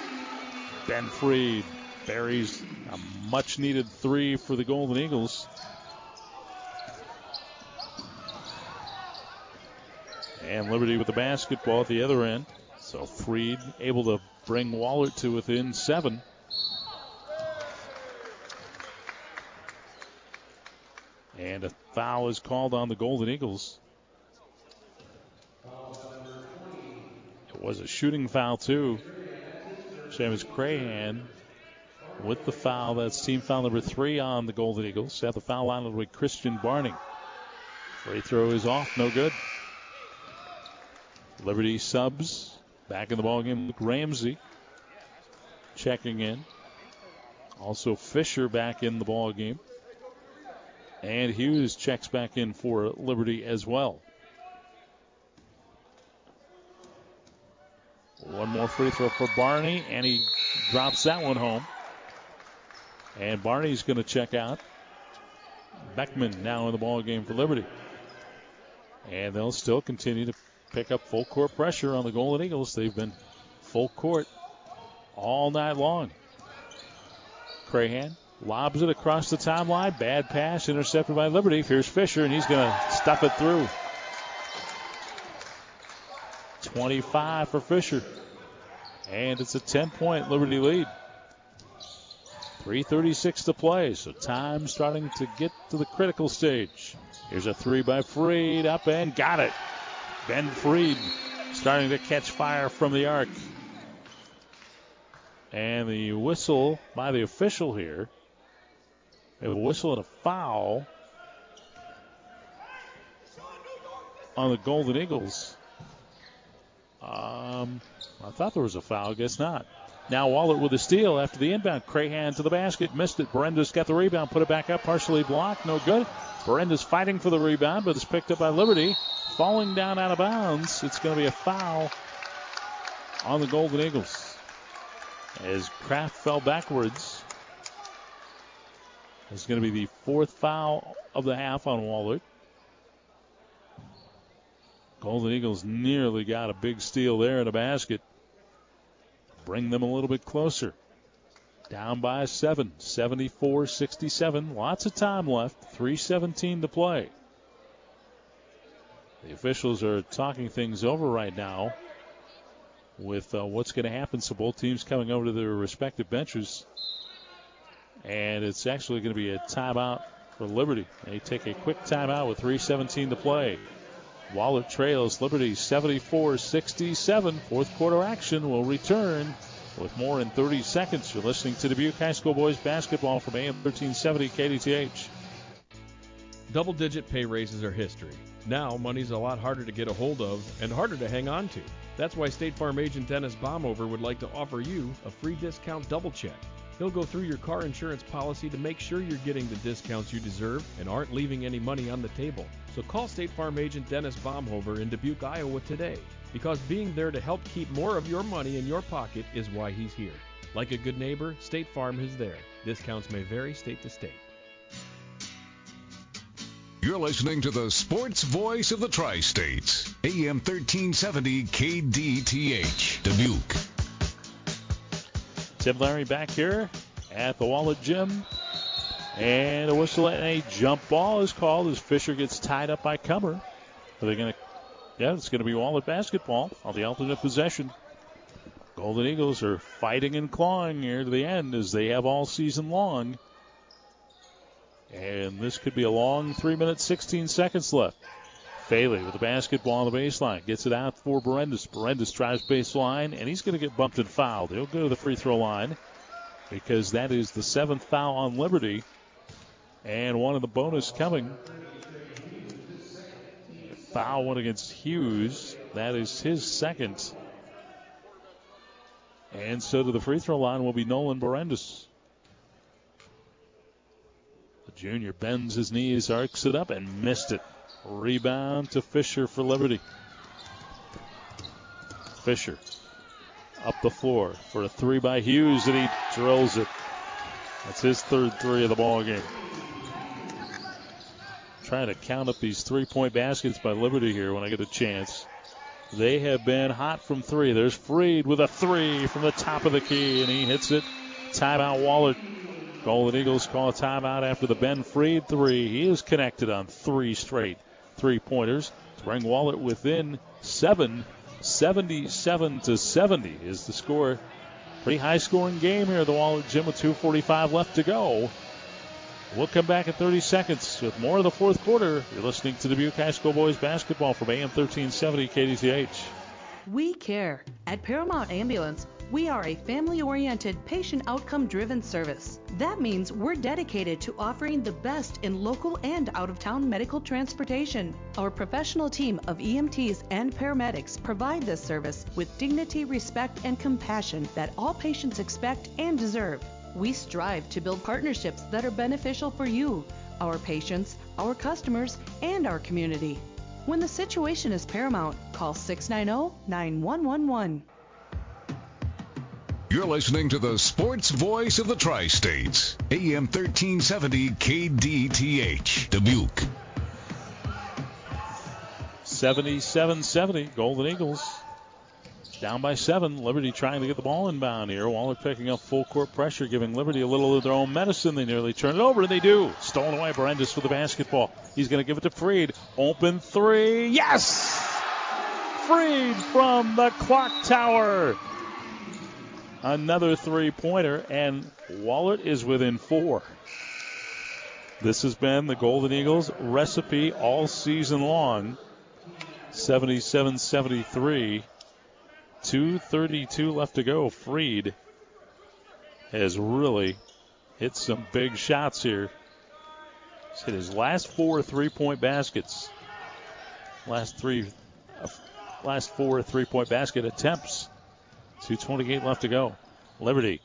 Speaker 3: Ben Freed buries a much needed three for the Golden Eagles. And Liberty with the basketball at the other end. So Freed able to bring Wahlert to within seven. And a foul is called on the Golden Eagles. It was a shooting foul, too. Seamus Crahan with the foul. That's team foul number three on the Golden Eagles. At the foul line with Christian Barney. Free throw is off, no good. Liberty subs back in the ballgame. Luke Ramsey checking in. Also Fisher back in the ball game. And Hughes checks back in for Liberty as well. One more free throw for Barney, and he drops that one home. And Barney's going to check out. Beckman now in the ball game for Liberty. And they'll still continue to pick up full court pressure on the Golden Eagles. They've been full court all night long. Crahan lobs it across the timeline. Bad pass intercepted by Liberty. Here's Fisher, and he's going to stuff it through. 25 for Fisher. And it's a 10 point Liberty lead. 3.36 to play, so time starting to get to the critical stage. Here's a three by Freed, up and got it. Ben Freed starting to catch fire from the arc. And the whistle by the official here. We have a whistle and a foul on the Golden Eagles. Um, I thought there was a foul. Guess not. Now Wahlert with a steal after the inbound. Crahan to the basket. Missed it. Berendis got the rebound. Put it back up. Partially blocked. No good. Berendis fighting for the rebound, but it's picked up by Liberty. Falling down out of bounds. It's going to be a foul on the Golden Eagles. As Kraft fell backwards. It's going to be the fourth foul of the half on Wahlert. Golden Eagles nearly got a big steal there in a basket. Bring them a little bit closer. Down by seven, 74 67. Lots of time left. 3.17 to play. The officials are talking things over right now with uh, what's going to happen. So both teams coming over to their respective benches. And it's actually going to be a timeout for Liberty. They take a quick timeout with 3.17 to play. Wahlert trails Liberty 74 67. Fourth quarter action will return with more in 30 seconds. You're listening to Dubuque High School Boys Basketball from AM 1370 KDTH.
Speaker 27: Double digit pay raises are history. Now, money's a lot harder to get a hold of and harder to hang on to. That's why State Farm agent Dennis Baumhover would like to offer you a free discount double check. He'll go through your car insurance policy to make sure you're getting the discounts you deserve and aren't leaving any money on the table. So call State Farm agent Dennis Baumhover in Dubuque, Iowa today because being there to help keep more of your money in your pocket is why he's here. Like a good neighbor, State Farm is there. Discounts may vary state to state.
Speaker 6: You're listening to the sports voice of the Tri States, AM 1370 KDTH, Dubuque.
Speaker 3: Tim Larry back here at the Wahlert Gym. And a whistle and a jump ball is called as Fisher gets tied up by Comer. Are they going to? Yeah, it's going to be Wahlert basketball on the alternate possession. Golden Eagles are fighting and clawing here to the end as they have all season long. And this could be a long 3 minutes, 16 seconds left. Faley with the basketball on the baseline. Gets it out for Berendis. Berendis tries baseline, and he's going to get bumped and fouled. He'll go to the free throw line because that is the seventh foul on Liberty. And one of the bonus coming. Foul one against Hughes. That is his second. And so to the free throw line will be Nolan Berendis. The junior bends his knees, arcs it up, and missed it. Rebound to Fisher for Liberty. Fisher up the floor for a three by Hughes, and he drills it. That's his third three of the ball game. Trying to count up these three point baskets by Liberty here when I get a chance. They have been hot from three. There's Freed with a three from the top of the key, and he hits it. Timeout Wahlert. Golden Eagles call a timeout after the Ben Freed three. He is connected on three straight three pointers to bring Wahlert within seven. 77 to 70 is the score. Pretty high scoring game here the Wahlert Gym with 2.45 left to go. We'll come back in 30 seconds with more of the fourth quarter. You're listening to Dubuque High School Boys Basketball from AM 1370 KDTH.
Speaker 16: We care. At Paramount Ambulance, we are a family oriented, patient outcome driven service. That means we're dedicated to offering the best in local and out of town medical transportation. Our professional team of EMTs and paramedics provide this service with dignity, respect, and compassion that all patients expect and deserve. We strive to build partnerships that are beneficial for you, our patients, our customers, and our community. When the situation is paramount, call 690 9111.
Speaker 6: You're listening to the sports voice of the Tri States, AM 1370 KDTH, Dubuque.
Speaker 3: 77 70, Golden Eagles down by seven. Liberty trying to get the ball inbound here. Wahlert picking up full court pressure, giving Liberty a little of their own medicine. They nearly turn it over, and they do. Stolen away. Berendis for the basketball. He's going to give it to Freed. Open three. Yes! Freed from the clock tower. Another three pointer, and Wahlert is within four. This has been the Golden Eagles recipe all season long. 77 73. 2.32 left to go. Freed has really hit some big shots here. He's hit his last four three point baskets. Last three, uh, last four three point basket attempts. 2.28 left to go. Liberty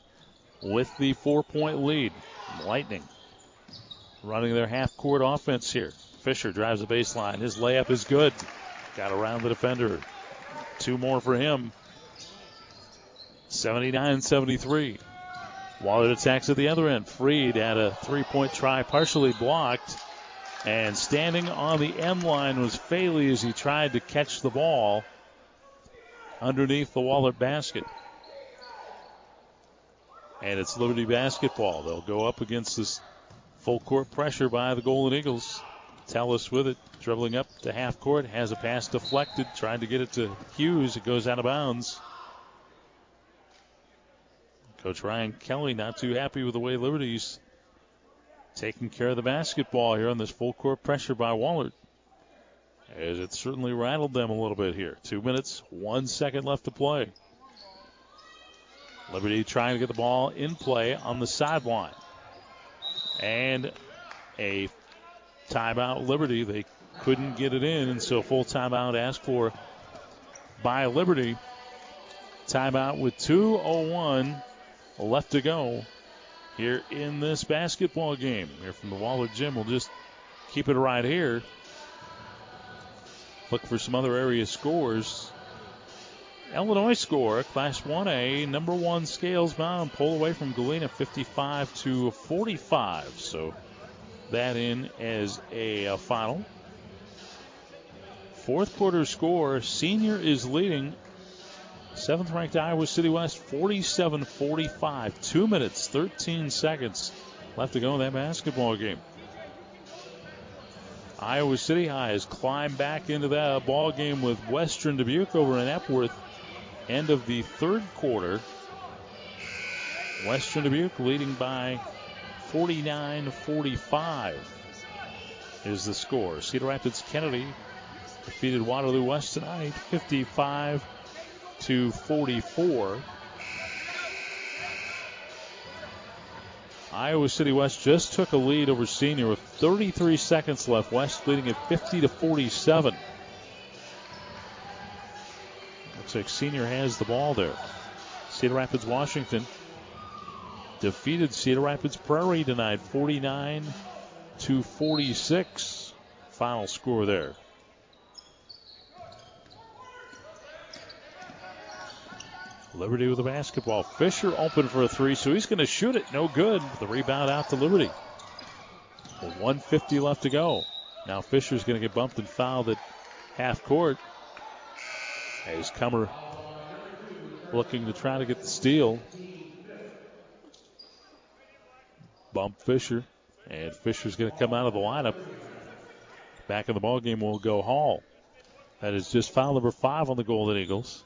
Speaker 3: with the four point lead. Lightning running their half court offense here. Fisher drives the baseline. His layup is good. Got around the defender. Two more for him. 79 73. Wahlert attacks at the other end. Freed had a three point try, partially blocked. And standing on the end line was Faley as he tried to catch the ball underneath the Wahlert basket. And it's Liberty basketball. They'll go up against this full court pressure by the Golden Eagles. Tellis with it, dribbling up to half court, has a pass deflected, trying to get it to Hughes. It goes out of bounds. Coach Ryan Kelly not too happy with the way Liberty's taking care of the basketball here on this full court pressure by Wahlert. As it certainly rattled them a little bit here. Two minutes, one second left to play. Liberty trying to get the ball in play on the sideline. And a timeout Liberty. They couldn't get it in, and so full timeout asked for by Liberty. Timeout with 2.01 left to go here in this basketball game. Here from the Wahlert Gym. We'll just keep it right here. Look for some other area scores. Illinois score, Class 1A, number one Scales Mound, pull away from Galena 55 to 45. So that in as a, a final. Fourth quarter score, Senior is leading Seventh ranked Iowa City West 47 45. Two minutes, 13 seconds left to go in that basketball game. Iowa City High has climbed back into that ball game with Western Dubuque over in Epworth. End of the third quarter. Western Dubuque leading by 49 45 is the score. Cedar Rapids Kennedy defeated Waterloo West tonight 55 to 44. Iowa City West just took a lead over Senior with 33 seconds left. West leading at 50 to 47. Looks like Senior has the ball there. Cedar Rapids Washington defeated Cedar Rapids Prairie tonight 49 to 46. Final score there. Liberty with the basketball. Fisher open for a three, so he's going to shoot it. No good. The rebound out to Liberty. With 150 left to go. Now Fisher's going to get bumped and fouled at half court. As Kummer looking to try to get the steal. Bump Fisher. And Fisher's going to come out of the lineup. Back in the ball game will go Hall. That is just foul number five on the Golden Eagles.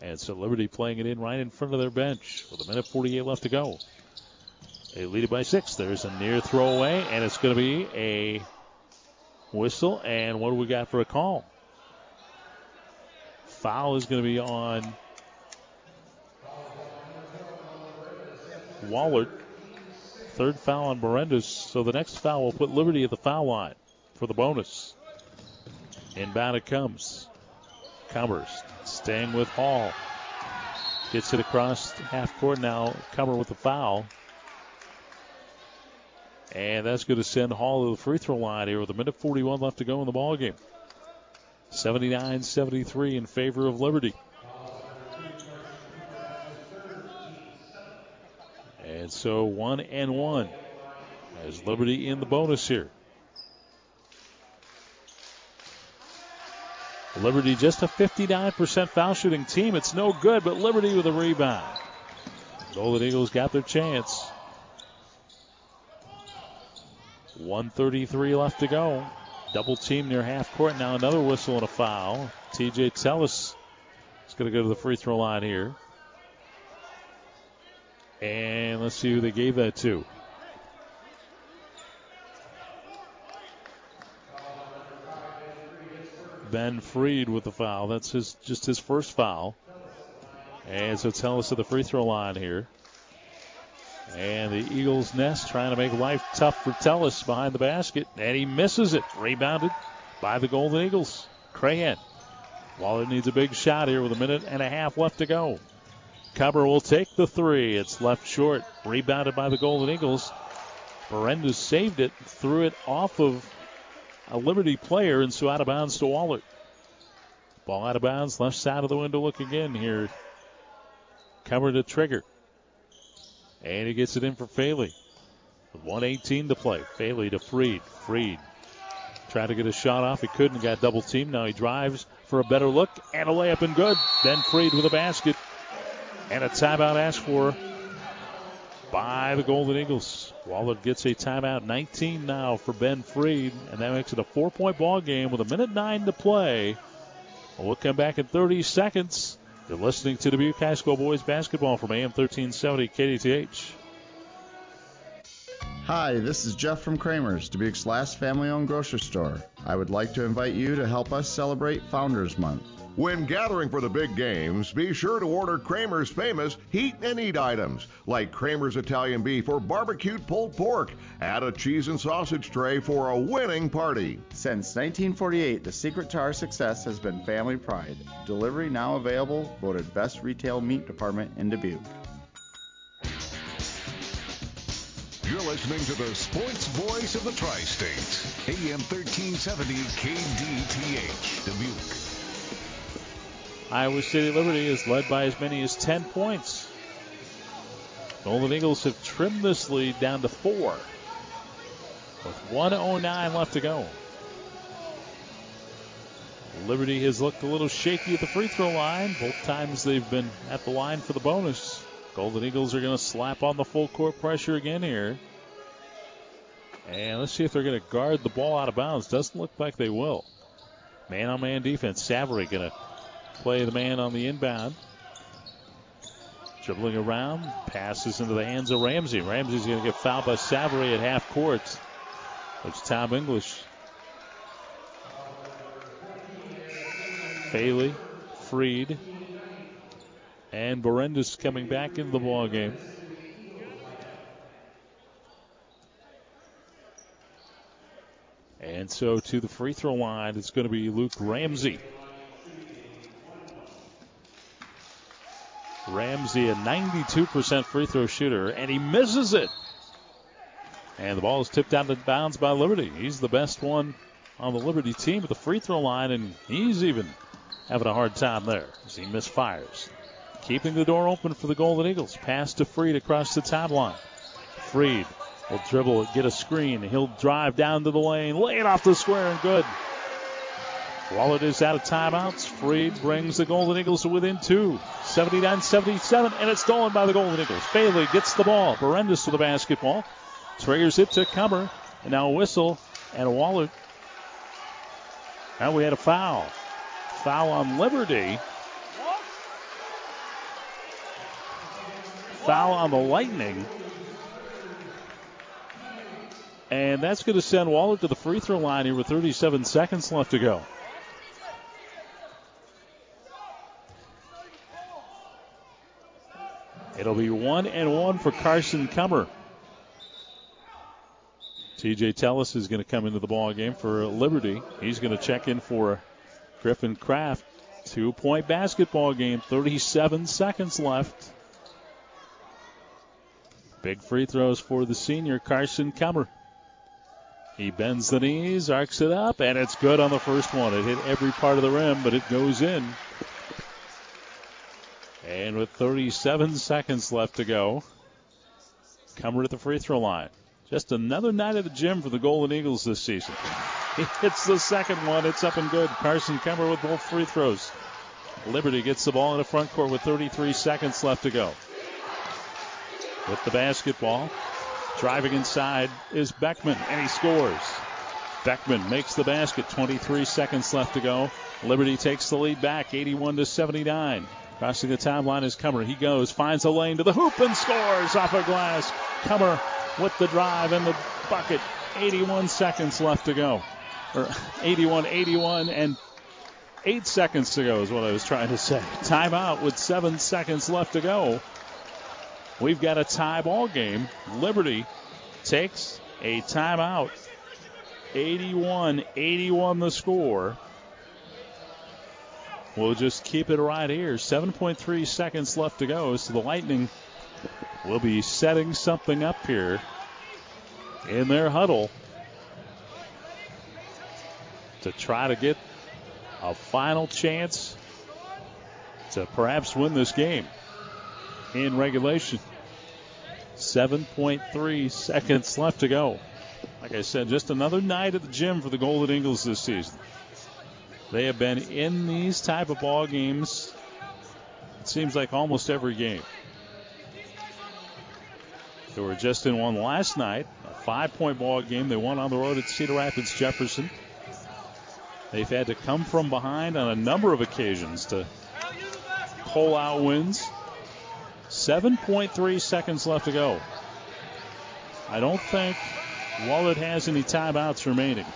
Speaker 3: And so Liberty playing it in right in front of their bench with a minute 48 left to go. They lead it by six. There's a near throwaway, and it's going to be a whistle. And what do we got for a call? Foul is going to be on Wahlert. Third foul on Berendis. So the next foul will put Liberty at the foul line for the bonus. Inbound it comes. Kummer's staying with Hall. Gets it across half court now. Kummer with the foul. And that's going to send Hall to the free throw line here with a minute 41 left to go in the ball game. 79 73 in favor of Liberty. And so one and one as Liberty in the bonus here. Liberty just a 59% foul shooting team. It's no good, but Liberty with a rebound. Golden Eagles got their chance. 133 left to go. Double team near half court. Now another whistle and a foul. TJ Tellis is going to go to the free throw line here. And let's see who they gave that to. Ben Freed with the foul. That's his just his first foul. And so Tellis at the free throw line here. And the Eagles nest trying to make life tough for Tellis behind the basket. And he misses it. Rebounded by the Golden Eagles. Crahan. Wahlert needs a big shot here with a minute and a half left to go. Kummer will take the three. It's left short. Rebounded by the Golden Eagles. Berendis saved it, threw it off of a Liberty player, and so out of bounds to Wahlert. Ball out of bounds, left side of the window. Look again here. Kummer to trigger. And he gets it in for Faley. With 118 to play. Faley to Freed. Freed tried to get a shot off. He couldn't. Got double teamed. Now he drives for a better look and a layup and good. Ben Freed with a basket. And a timeout asked for by the Golden Eagles. Wahlert gets a timeout. 19 now for Ben Freed, and that makes it a four-point ball game with a minute nine to play. We'll come back in 30 seconds. You're listening to Dubuque High School boys basketball from AM 1370 KDTH.
Speaker 28: Hi, this is Jeff from Kramer's, Dubuque's last family-owned grocery store. I would like to invite you to help us celebrate Founders Month.
Speaker 9: When gathering for the big games, be sure to order Kramer's famous heat and eat items like Kramer's Italian beef or barbecued pulled pork. Add a cheese and sausage tray for a winning party.
Speaker 28: Since 1948, the secret to our success has been family pride. Delivery now available, voted best retail meat department in Dubuque.
Speaker 6: You're listening to the sports voice of the Tri-States, AM 1370 KDTH, Dubuque.
Speaker 3: Iowa City Liberty is led by as many as 10 points. Golden Eagles have trimmed this lead down to four with 109 left to go. Liberty has looked a little shaky at the free throw line. Both times they've been at the line for the bonus. Golden Eagles are going to slap on the full court pressure again here. And let's see if they're going to guard the ball out of bounds. Doesn't look like they will. Man on man defense. Savary going to play the man on the inbound. Dribbling around, passes into the hands of Ramsey. Ramsey's going to get fouled by Savary at half court. It's Tom English. Faley, Freed, and Berendis coming back into the ball game. And so to the free throw line, it's going to be Luke Ramsey. Ramsey, a 92% free throw shooter, and he misses it. And the ball is tipped out of bounds by Liberty. He's the best one on the Liberty team at the free throw line, and he's even having a hard time there as he misfires. Keeping the door open for the Golden Eagles. Pass to Freed across the timeline. Freed will dribble, get a screen. He'll drive down to the lane, lay it off the square, and good. Wahlert is out of timeouts. Freed brings the Golden Eagles within two. 79 77, and it's stolen by the Golden Eagles. Faley gets the ball. Berendis to the basketball. Triggers it to Kummer. And now a whistle and a Wahlert. Now we had a foul. Foul on Liberty. Foul on the Lightning. And that's going to send Wahlert to the free throw line here with 37 seconds left to go. It'll be one and one for Carson Kummer. TJ Tellis is going to come into the ball game for Liberty. He's going to check in for Griffin Kraft. Two point basketball game, 37 seconds left. Big free throws for the senior, Carson Kummer. He bends the knees, arcs it up, and it's good on the first one. It hit every part of the rim, but it goes in. And with 37 seconds left to go, Kummer at the free throw line. Just another night at the gym for the Golden Eagles this season. He hits the second one. It's up and good. Carson Kummer with both free throws. Liberty gets the ball in the front court with 33 seconds left to go. With the basketball, driving inside is Beckman, and he scores. Beckman makes the basket. 23 seconds left to go. Liberty takes the lead back, 81 to 79. Crossing the timeline is Kummer. He goes, finds a lane to the hoop and scores off a glass. Kummer with the drive and the bucket. 81 seconds left to go. Or 81 81 and eight seconds to go is what I was trying to say. Timeout with seven seconds left to go. We've got a tie ball game. Liberty takes a timeout. 81 81 the score. We'll just keep it right here. 7.3 seconds left to go. So the Lightning will be setting something up here in their huddle to try to get a final chance to perhaps win this game in regulation. 7.3 seconds left to go. Like I said, just another night at the gym for the Golden Eagles this season. They have been in these type of ball games. It seems like almost every game. They were just in one last night, a five-point ball game. They won on the road at Cedar Rapids Jefferson. They've had to come from behind on a number of occasions to pull out wins. 7.3 seconds left to go. I don't think Wahlert has any timeouts remaining.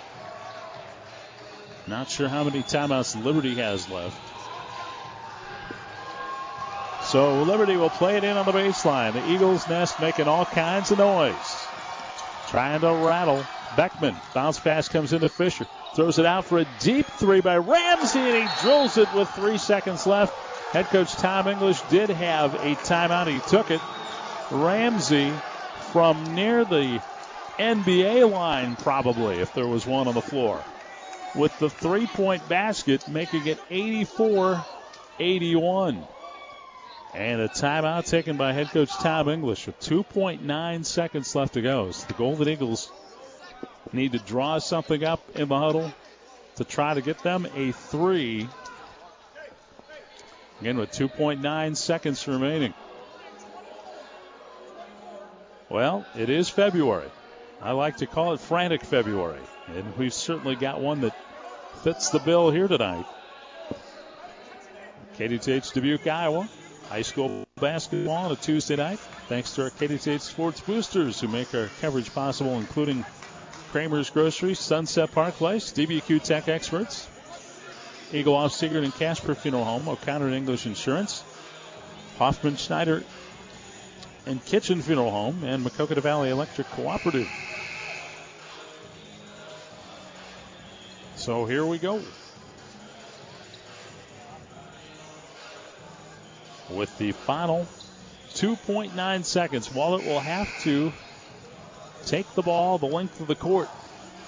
Speaker 3: Not sure how many timeouts Liberty has left. So Liberty will play it in on the baseline. The Eagles nest making all kinds of noise. Trying to rattle. Beckman. Bounce pass comes into Fisher. Throws it out for a deep three by Ramsey, and he drills it with three seconds left. Head coach Tom English did have a timeout. He took it. Ramsey from near the NBA line, probably, if there was one on the floor, with the three point basket, making it 84 81. And a timeout taken by head coach Tom English with 2.9 seconds left to go. So the Golden Eagles need to draw something up in the huddle to try to get them a three. Again, with 2.9 seconds remaining. Well, it is February. I like to call it frantic February. And we've certainly got one that fits the bill here tonight. KDTH Dubuque, Iowa. High school basketball on a Tuesday night. Thanks to our KDTH Sports Boosters who make our coverage possible, including Kramer's Grocery, Sunset Park Place, DBQ Tech Experts, Egelhof Siegert and Casper Funeral Home, O'Connor and English Insurance, Hoffman Schneider and Kitchen Funeral Home, and Maquoketa Valley Electric Cooperative. So here we go. With the final 2.9 seconds, Wahlert will have to take the ball the length of the court.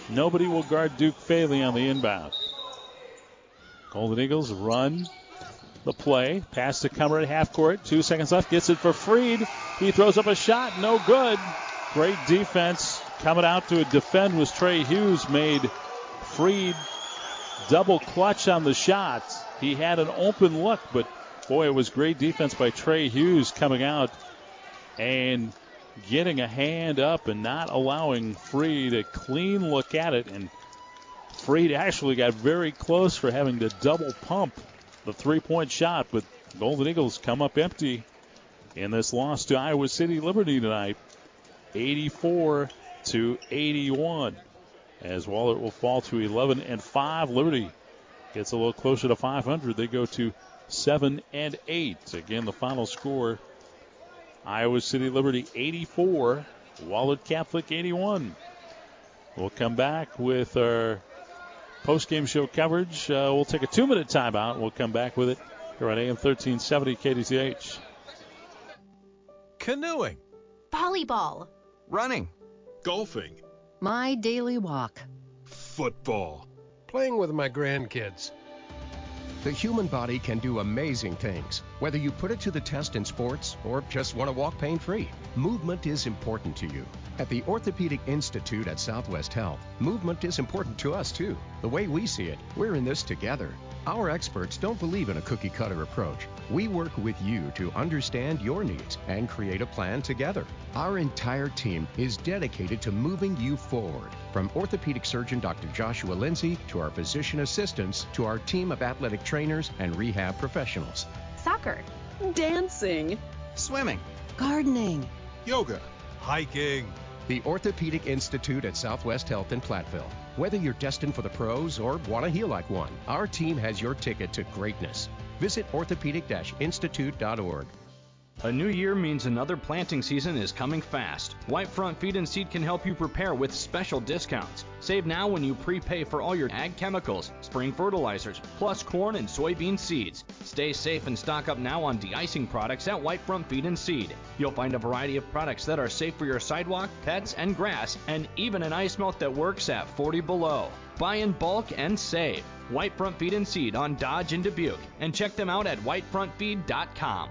Speaker 3: Nobody will guard Duke Faley on the inbound. Golden Eagles run the play. Pass to Kummer at half court. Two seconds left. Gets it for Freed. He throws up a shot. No good. Great defense. Coming out to defend was Trey Hughes. Made Freed double clutch on the shot. He had an open look, but boy, it was great defense by Trey Hughes coming out and getting a hand up and not allowing Freed a clean look at it. And Freed actually got very close for having to double pump the three point shot, but Golden Eagles come up empty in this loss to Iowa City Liberty tonight. 84 to 81. As Wahlert will fall to 11 and 5. Liberty gets a little closer to 500. They go to 7 and 8. Again, the final score Iowa City Liberty 84, Wahlert Catholic 81. We'll come back with our post-game show coverage. Uh, we'll take a two-minute timeout. We'll come back with it here on AM 1370 KDTH.
Speaker 29: Canoeing.
Speaker 15: Volleyball.
Speaker 29: Running. Golfing.
Speaker 15: My daily walk.
Speaker 29: Football.
Speaker 30: Playing with my grandkids.
Speaker 14: The human body can do amazing things, whether you put it to the test in sports or just want to walk pain free. Movement is important to you. At the Orthopedic Institute at Southwest Health, movement is important to us too. The way we see it, we're in this together. Our experts don't believe in a cookie cutter approach. We work with you to understand your needs and create a plan together. Our entire team is dedicated to moving you forward. From orthopedic surgeon Dr. Joshua Lindsay to our physician assistants to our team of athletic trainers and rehab professionals.
Speaker 15: Soccer.
Speaker 31: Dancing.
Speaker 29: Swimming.
Speaker 15: Gardening.
Speaker 29: Yoga. Hiking.
Speaker 14: The Orthopedic Institute at Southwest Health in Platteville. Whether you're destined for the pros or want to heal like one, our team has your ticket to greatness. Visit orthopedic-institute.org.
Speaker 5: A new year means another planting season is coming fast. Whitefront Feed and Seed can help you prepare with special discounts. Save now when you prepay for all your ag chemicals, spring fertilizers, plus corn and soybean seeds. Stay safe and stock up now on de-icing products at Whitefront Feed and Seed. You'll find a variety of products that are safe for your sidewalk, pets, and grass, and even an ice melt that works at 40 below. Buy in bulk and save. Whitefront Feed and Seed on Dodge and Dubuque, and check them out at whitefrontfeed.com.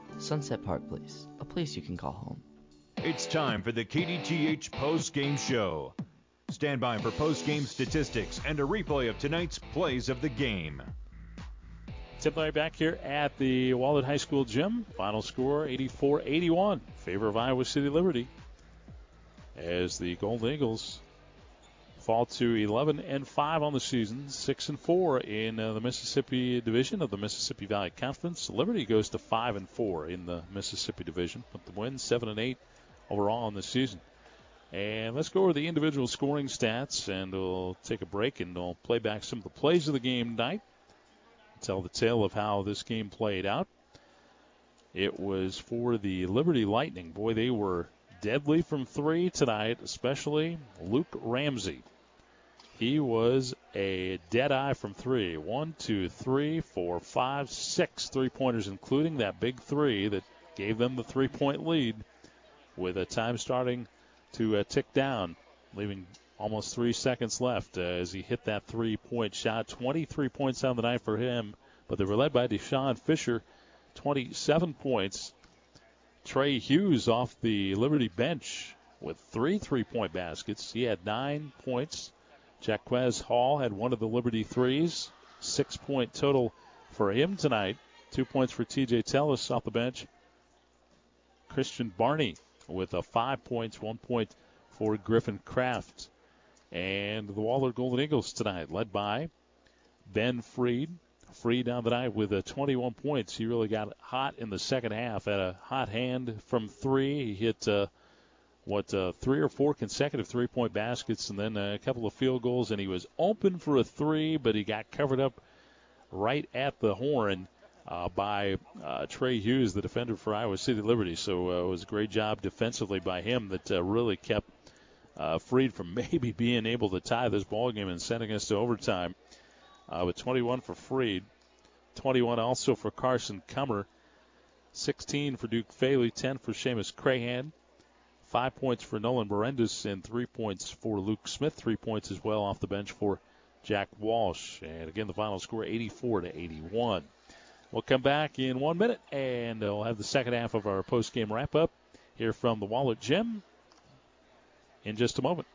Speaker 10: Sunset Park Place, a place you can call home.
Speaker 13: It's time for the KDTH post game show. Stand by for post game statistics and a replay of tonight's plays of the game.
Speaker 3: Tim Larry back here at the Wahlert High School gym. Final score 84 81. Favor of Iowa City Liberty. As the Golden Eagles fall to 11 and 5 on the season, 6 and 4 in uh, the Mississippi division of the Mississippi Valley Conference. Liberty goes to 5 and 4 in the Mississippi division, with the wins 7 and 8 overall in the season. And let's go over the individual scoring stats, and we'll take a break and we'll play back some of the plays of the game tonight. Tell the tale of how this game played out. It was for the Liberty Lightning. Boy, they were deadly from three tonight, especially Luke Ramsey. He was a dead eye from three. One, two, three, four, five, six three pointers, including that big three that gave them the three point lead with a time starting to uh, tick down, leaving almost three seconds left uh, as he hit that three point shot. 23 points on the night for him, but they were led by Deshaun Fisher, 27 points. Trey Hughes off the Liberty bench with three three point baskets. He had nine points. Jaquez Hall had one of the Liberty threes. Six point total for him tonight. Two points for TJ Tellis off the bench. Christian Barney with a five points, one point for Griffin Kraft. And the Wahlert Golden Eagles tonight, led by Ben Freed. Freed down the night with uh, 21 points. He really got hot in the second half. Had a hot hand from three. He hit uh, what uh, three or four consecutive three-point baskets, and then a couple of field goals. And he was open for a three, but he got covered up right at the horn uh, by uh, Trey Hughes, the defender for Iowa City Liberty. So uh, it was a great job defensively by him that uh, really kept Freed from maybe being able to tie this ball game and sending us to overtime. With 21 for Freed, 21 also for Carson Kummer, 16 for Duke Faley, 10 for Seamus Crahan, five points for Nolan Berendis, and three points for Luke Smith. Three points as well off the bench for Jack Walsh. And again, the final score 84 to 81. We'll come back in one minute, and uh, we'll have the second half of our post-game wrap-up here from the Wahlert Gym in just a moment.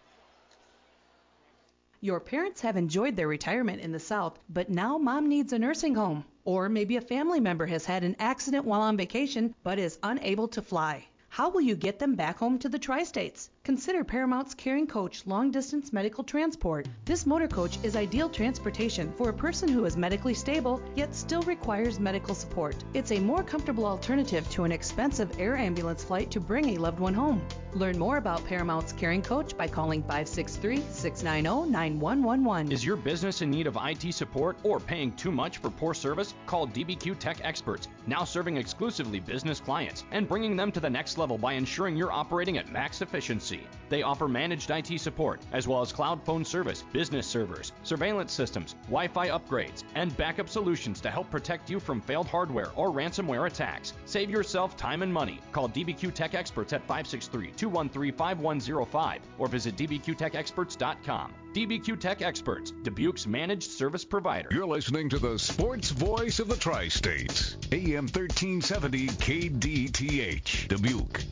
Speaker 16: Your parents have enjoyed their retirement in the South, but now mom needs a nursing home. Or maybe a family member has had an accident while on vacation but is unable to fly. How will you get them back home to the tri states? Consider Paramount's Caring Coach long distance medical transport. This motor coach is ideal transportation for a person who is medically stable yet still requires medical support. It's a more comfortable alternative to an expensive air ambulance flight to bring a loved one home. Learn more about Paramount's Caring Coach by calling 563 690 9111.
Speaker 5: Is your business in need of IT support or paying too much for poor service? Call DBQ Tech Experts, now serving exclusively business clients and bringing them to the next level by ensuring you're operating at max efficiency. They offer managed IT support, as well as cloud phone service, business servers, surveillance systems, Wi Fi upgrades, and backup solutions to help protect you from failed hardware or ransomware attacks. Save yourself time and money. Call DBQ Tech Experts at 563 213 5105 or visit dbqtechexperts.com. DBQ Tech Experts, Dubuque's managed service provider.
Speaker 6: You're listening to the sports voice of the tri states, AM 1370 KDTH, Dubuque.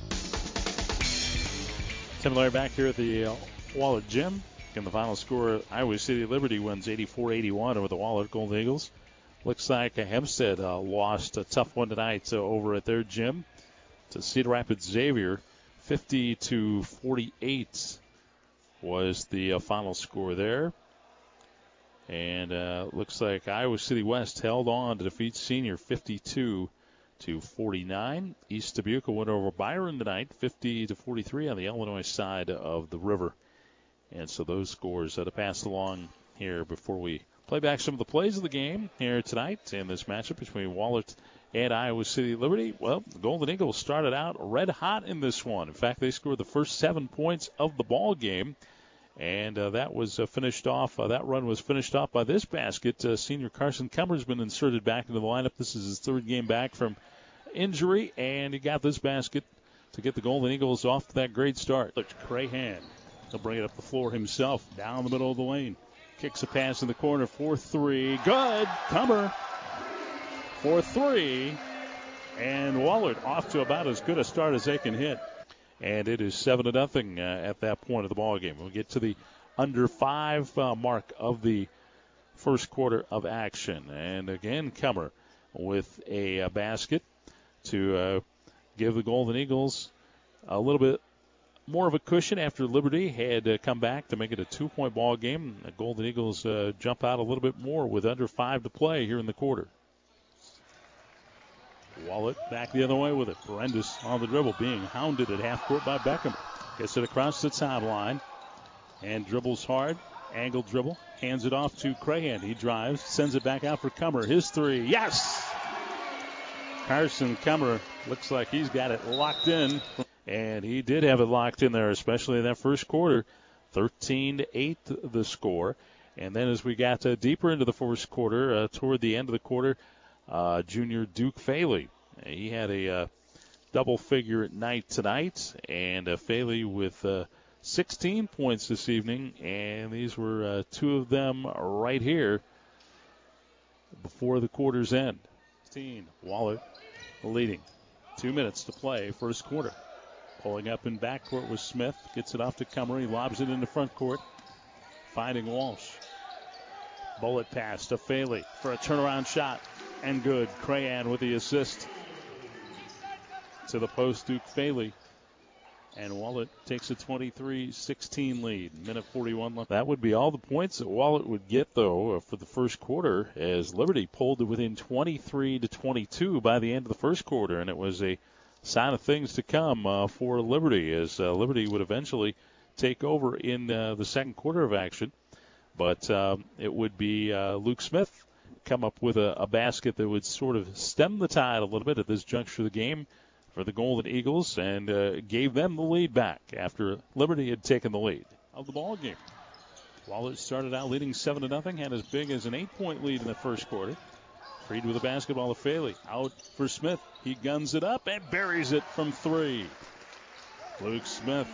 Speaker 3: Tim Larry back here at the uh, Wahlert Gym. In the final score, Iowa City Liberty wins 84-81 over the Wahlert Golden Eagles. Looks like Hempstead uh, lost a tough one tonight uh, over at their gym to Cedar Rapids Xavier. 50 to 48 was the uh, final score there. And looks like Iowa City West held on to defeat Senior 52 to 49. East Dubuque went over Byron tonight, 50 to 43 on the Illinois side of the river. And so those scores uh, to pass along here before we play back some of the plays of the game here tonight in this matchup between Wahlert and Iowa City Liberty. Well, the Golden Eagles started out red hot in this one. In fact, they scored the first seven points of the ball game. And uh, that was uh, finished off. Uh, that run was finished off by this basket. Uh, senior Carson Kummer's been inserted back into the lineup. This is his third game back from injury, and he got this basket to get the Golden Eagles off to that great start. Look, Crahan. He'll bring it up the floor himself, down the middle of the lane. Kicks a pass in the corner for three. Good. Kummer for three. And Wahlert off to about as good a start as they can hit and it is seven to nothing uh, at that point of the ball game. We'll get to the under five uh, mark of the first quarter of action, and again, Kummer with a, a basket to uh, give the Golden Eagles a little bit more of a cushion after Liberty had uh, come back to make it a two-point ball game. The Golden Eagles uh, jump out a little bit more with under five to play here in the quarter. Wahlert back the other way with it. Berendis on the dribble, being hounded at half court by Beckman. Gets it across the sideline and dribbles hard. Angle dribble. Hands it off to Crahan. He drives, sends it back out for Kummer. His three. Yes! Carson Kummer looks like he's got it locked in. And he did have it locked in there, especially in that first quarter. 13 to 8 the score. And then as we got uh, deeper into the first quarter, uh, toward the end of the quarter, uh, junior Duke Faley, he had a double figure night tonight, and uh, Faley with uh, 16 points this evening, and these were two of them right here before the quarter's end. 16, Wahlert leading. Two minutes to play, first quarter. Pulling up in backcourt with Smith. Gets it off to Kummer. He lobs it into front court. Finding Walsh. Bullet pass to Faley for a turnaround shot. And good. Crahan with the assist. To the post, Duke Faley. And Wahlert takes a 23-16 lead. Minute 41 left. That would be all the points that Wahlert would get, though, uh, for the first quarter, as Liberty pulled to within 23 to 22 by the end of the first quarter, and it was a sign of things to come uh, for Liberty, as uh, Liberty would eventually take over in the second quarter of action. But um, it would be Luke Smith come up with a, a basket that would sort of stem the tide a little bit at this juncture of the game for the Golden Eagles and uh, gave them the lead back after Liberty had taken the lead of the ball game. Wahlert started out leading seven to nothing, had as big as an eight-point lead in the first quarter. Freed with a basketball to Faley. Out for Smith. He guns it up and buries it from three. Luke Smith,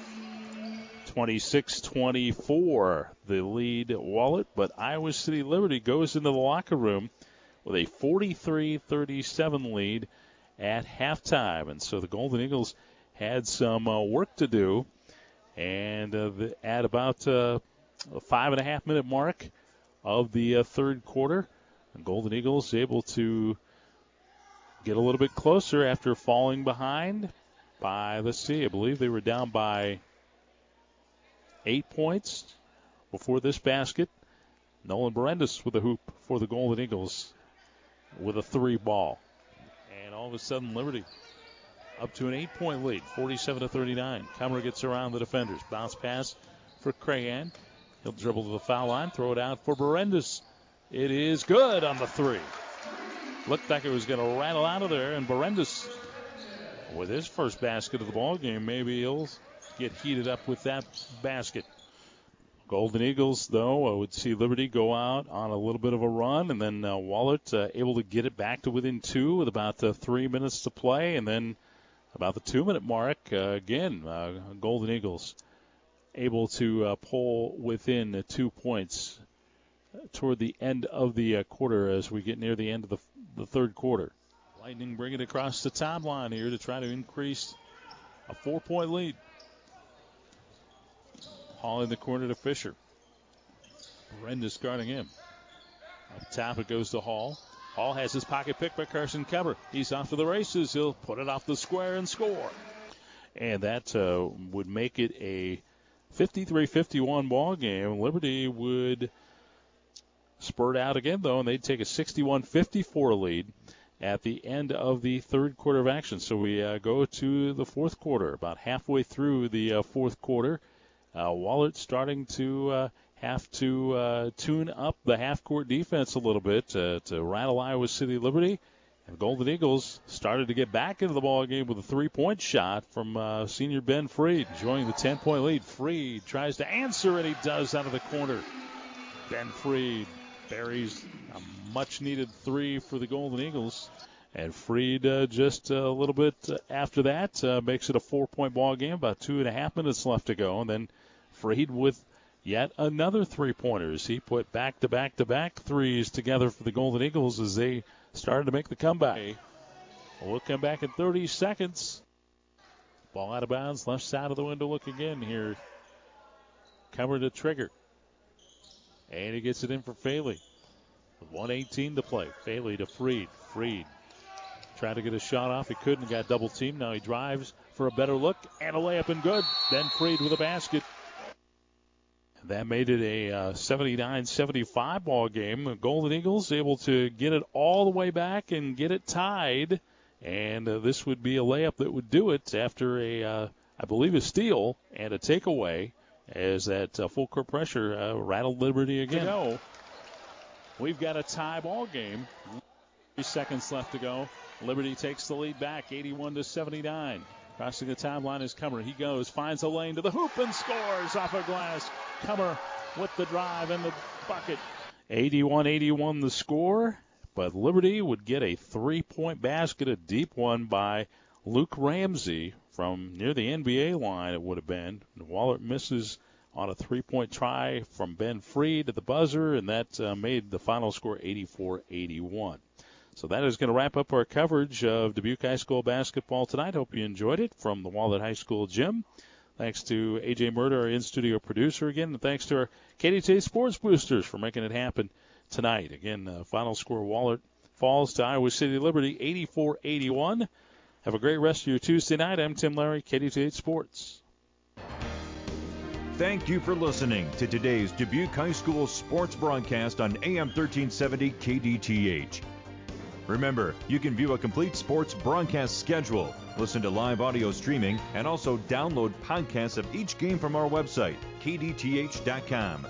Speaker 3: 26-24, the lead Wahlert, but Iowa City Liberty goes into the locker room with a 43-37 lead at halftime. And so the Golden Eagles had some uh, work to do. And uh, the, at about uh, a five and a half minute mark of the third quarter, the Golden Eagles able to get a little bit closer after falling behind by, let's see, I believe they were down by eight points before this basket. Nolan Berendis with a hoop for the Golden Eagles with a three ball all of a sudden Liberty up to an eight-point lead, 47 to 39. Kummer gets around the defenders. Bounce pass for Crahan. He'll dribble to the foul line, throw it out for Berendis. It is good on the three. Looked like it was going to rattle out of there, and Berendis, with his first basket of the ball game, maybe he'll get heated up with that basket. Golden Eagles, though, would see Liberty go out on a little bit of a run, and then uh, Wahlert uh, able to get it back to within two with about uh, three minutes to play, and then about the two-minute mark, uh, again, Golden Eagles able to pull within two points toward the end of the quarter as we get near the end of the, the third quarter. Lightning bring it across the timeline here to try to increase a four-point lead. Hall in the corner to Fisher. Berendis guarding him. Up top it goes to Hall. Hall has his pocket picked by Carson Kummer. He's off to the races. He'll put it off the square and score. And that uh, would make it a 53-51 ball game. Liberty would spurt out again though, and they'd take a 61-54 lead at the end of the third quarter of action. So we uh, go to the fourth quarter, about halfway through the uh, fourth quarter. Uh, Wahlert starting to uh, have to uh, tune up the half-court defense a little bit to, rattle Iowa City Liberty. And Golden Eagles started to get back into the ball game with a three-point shot from uh, senior Ben Freed, enjoying the 10-point lead. Freed tries to answer, and he does out of the corner. Ben Freed buries a much-needed three for the Golden Eagles. And Freed just a little bit after that makes it a four-point ball game. About two and a half minutes left to go, and then Freed with yet another three-pointers. He put back-to-back-to-back threes together for the Golden Eagles as they started to make the comeback. We'll come back in 30 seconds. Ball out of bounds, left side of the window. Look again here. Kummer to trigger. And he gets it in for Faley. 118 to play. Faley to Freed. Freed Tried to get a shot off. He couldn't. Got double teamed. Now he drives for a better look and a layup and good. Ben Freed with a basket. That made it a 79-75 uh, ball game. The Golden Eagles able to get it all the way back and get it tied. And uh, this would be a layup that would do it after a, uh, I believe, a steal and a takeaway as that full court pressure rattled Liberty again. Go. We've got a tie ball game. Three seconds left to go. Liberty takes the lead back, 81 to 79. Crossing the timeline is Kummer. He goes, finds a lane to the hoop and scores off a glass. Kummer with the drive and the bucket. 81-81 the score, but Liberty would get a three-point basket, a deep one by Luke Ramsey from near the NBA line. It would have been. Wahlert misses on a three-point try from Ben Freed at the buzzer, and that uh, made the final score 84-81. So that is going to wrap up our coverage of Dubuque High School basketball tonight. Hope you enjoyed it from the Wahlert High School gym. Thanks to AJ Murder, our in-studio producer again, and thanks to our KDT Sports Boosters for making it happen tonight. Again, uh, final score Wahlert falls to Iowa City Liberty 84-81. Have a great rest of your Tuesday night. I'm Tim Larry, KDT Sports.
Speaker 13: Thank you for listening to today's Dubuque High School sports broadcast on AM 1370 KDTH. Remember, you can view a complete sports broadcast schedule, listen to live audio streaming, and also download podcasts of each game from our website, kdth.com.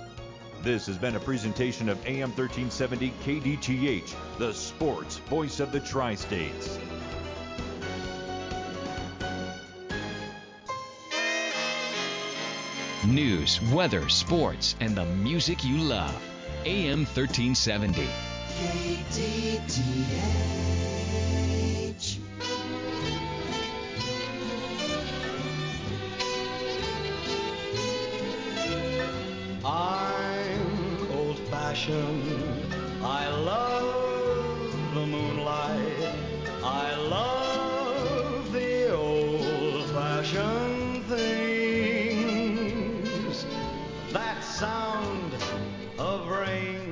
Speaker 13: This has been a presentation of AM 1370 KDTH, the sports voice of the Tri States.
Speaker 32: News, weather, sports, and the music you love. AM 1370.
Speaker 33: KDTH. I'm old fashioned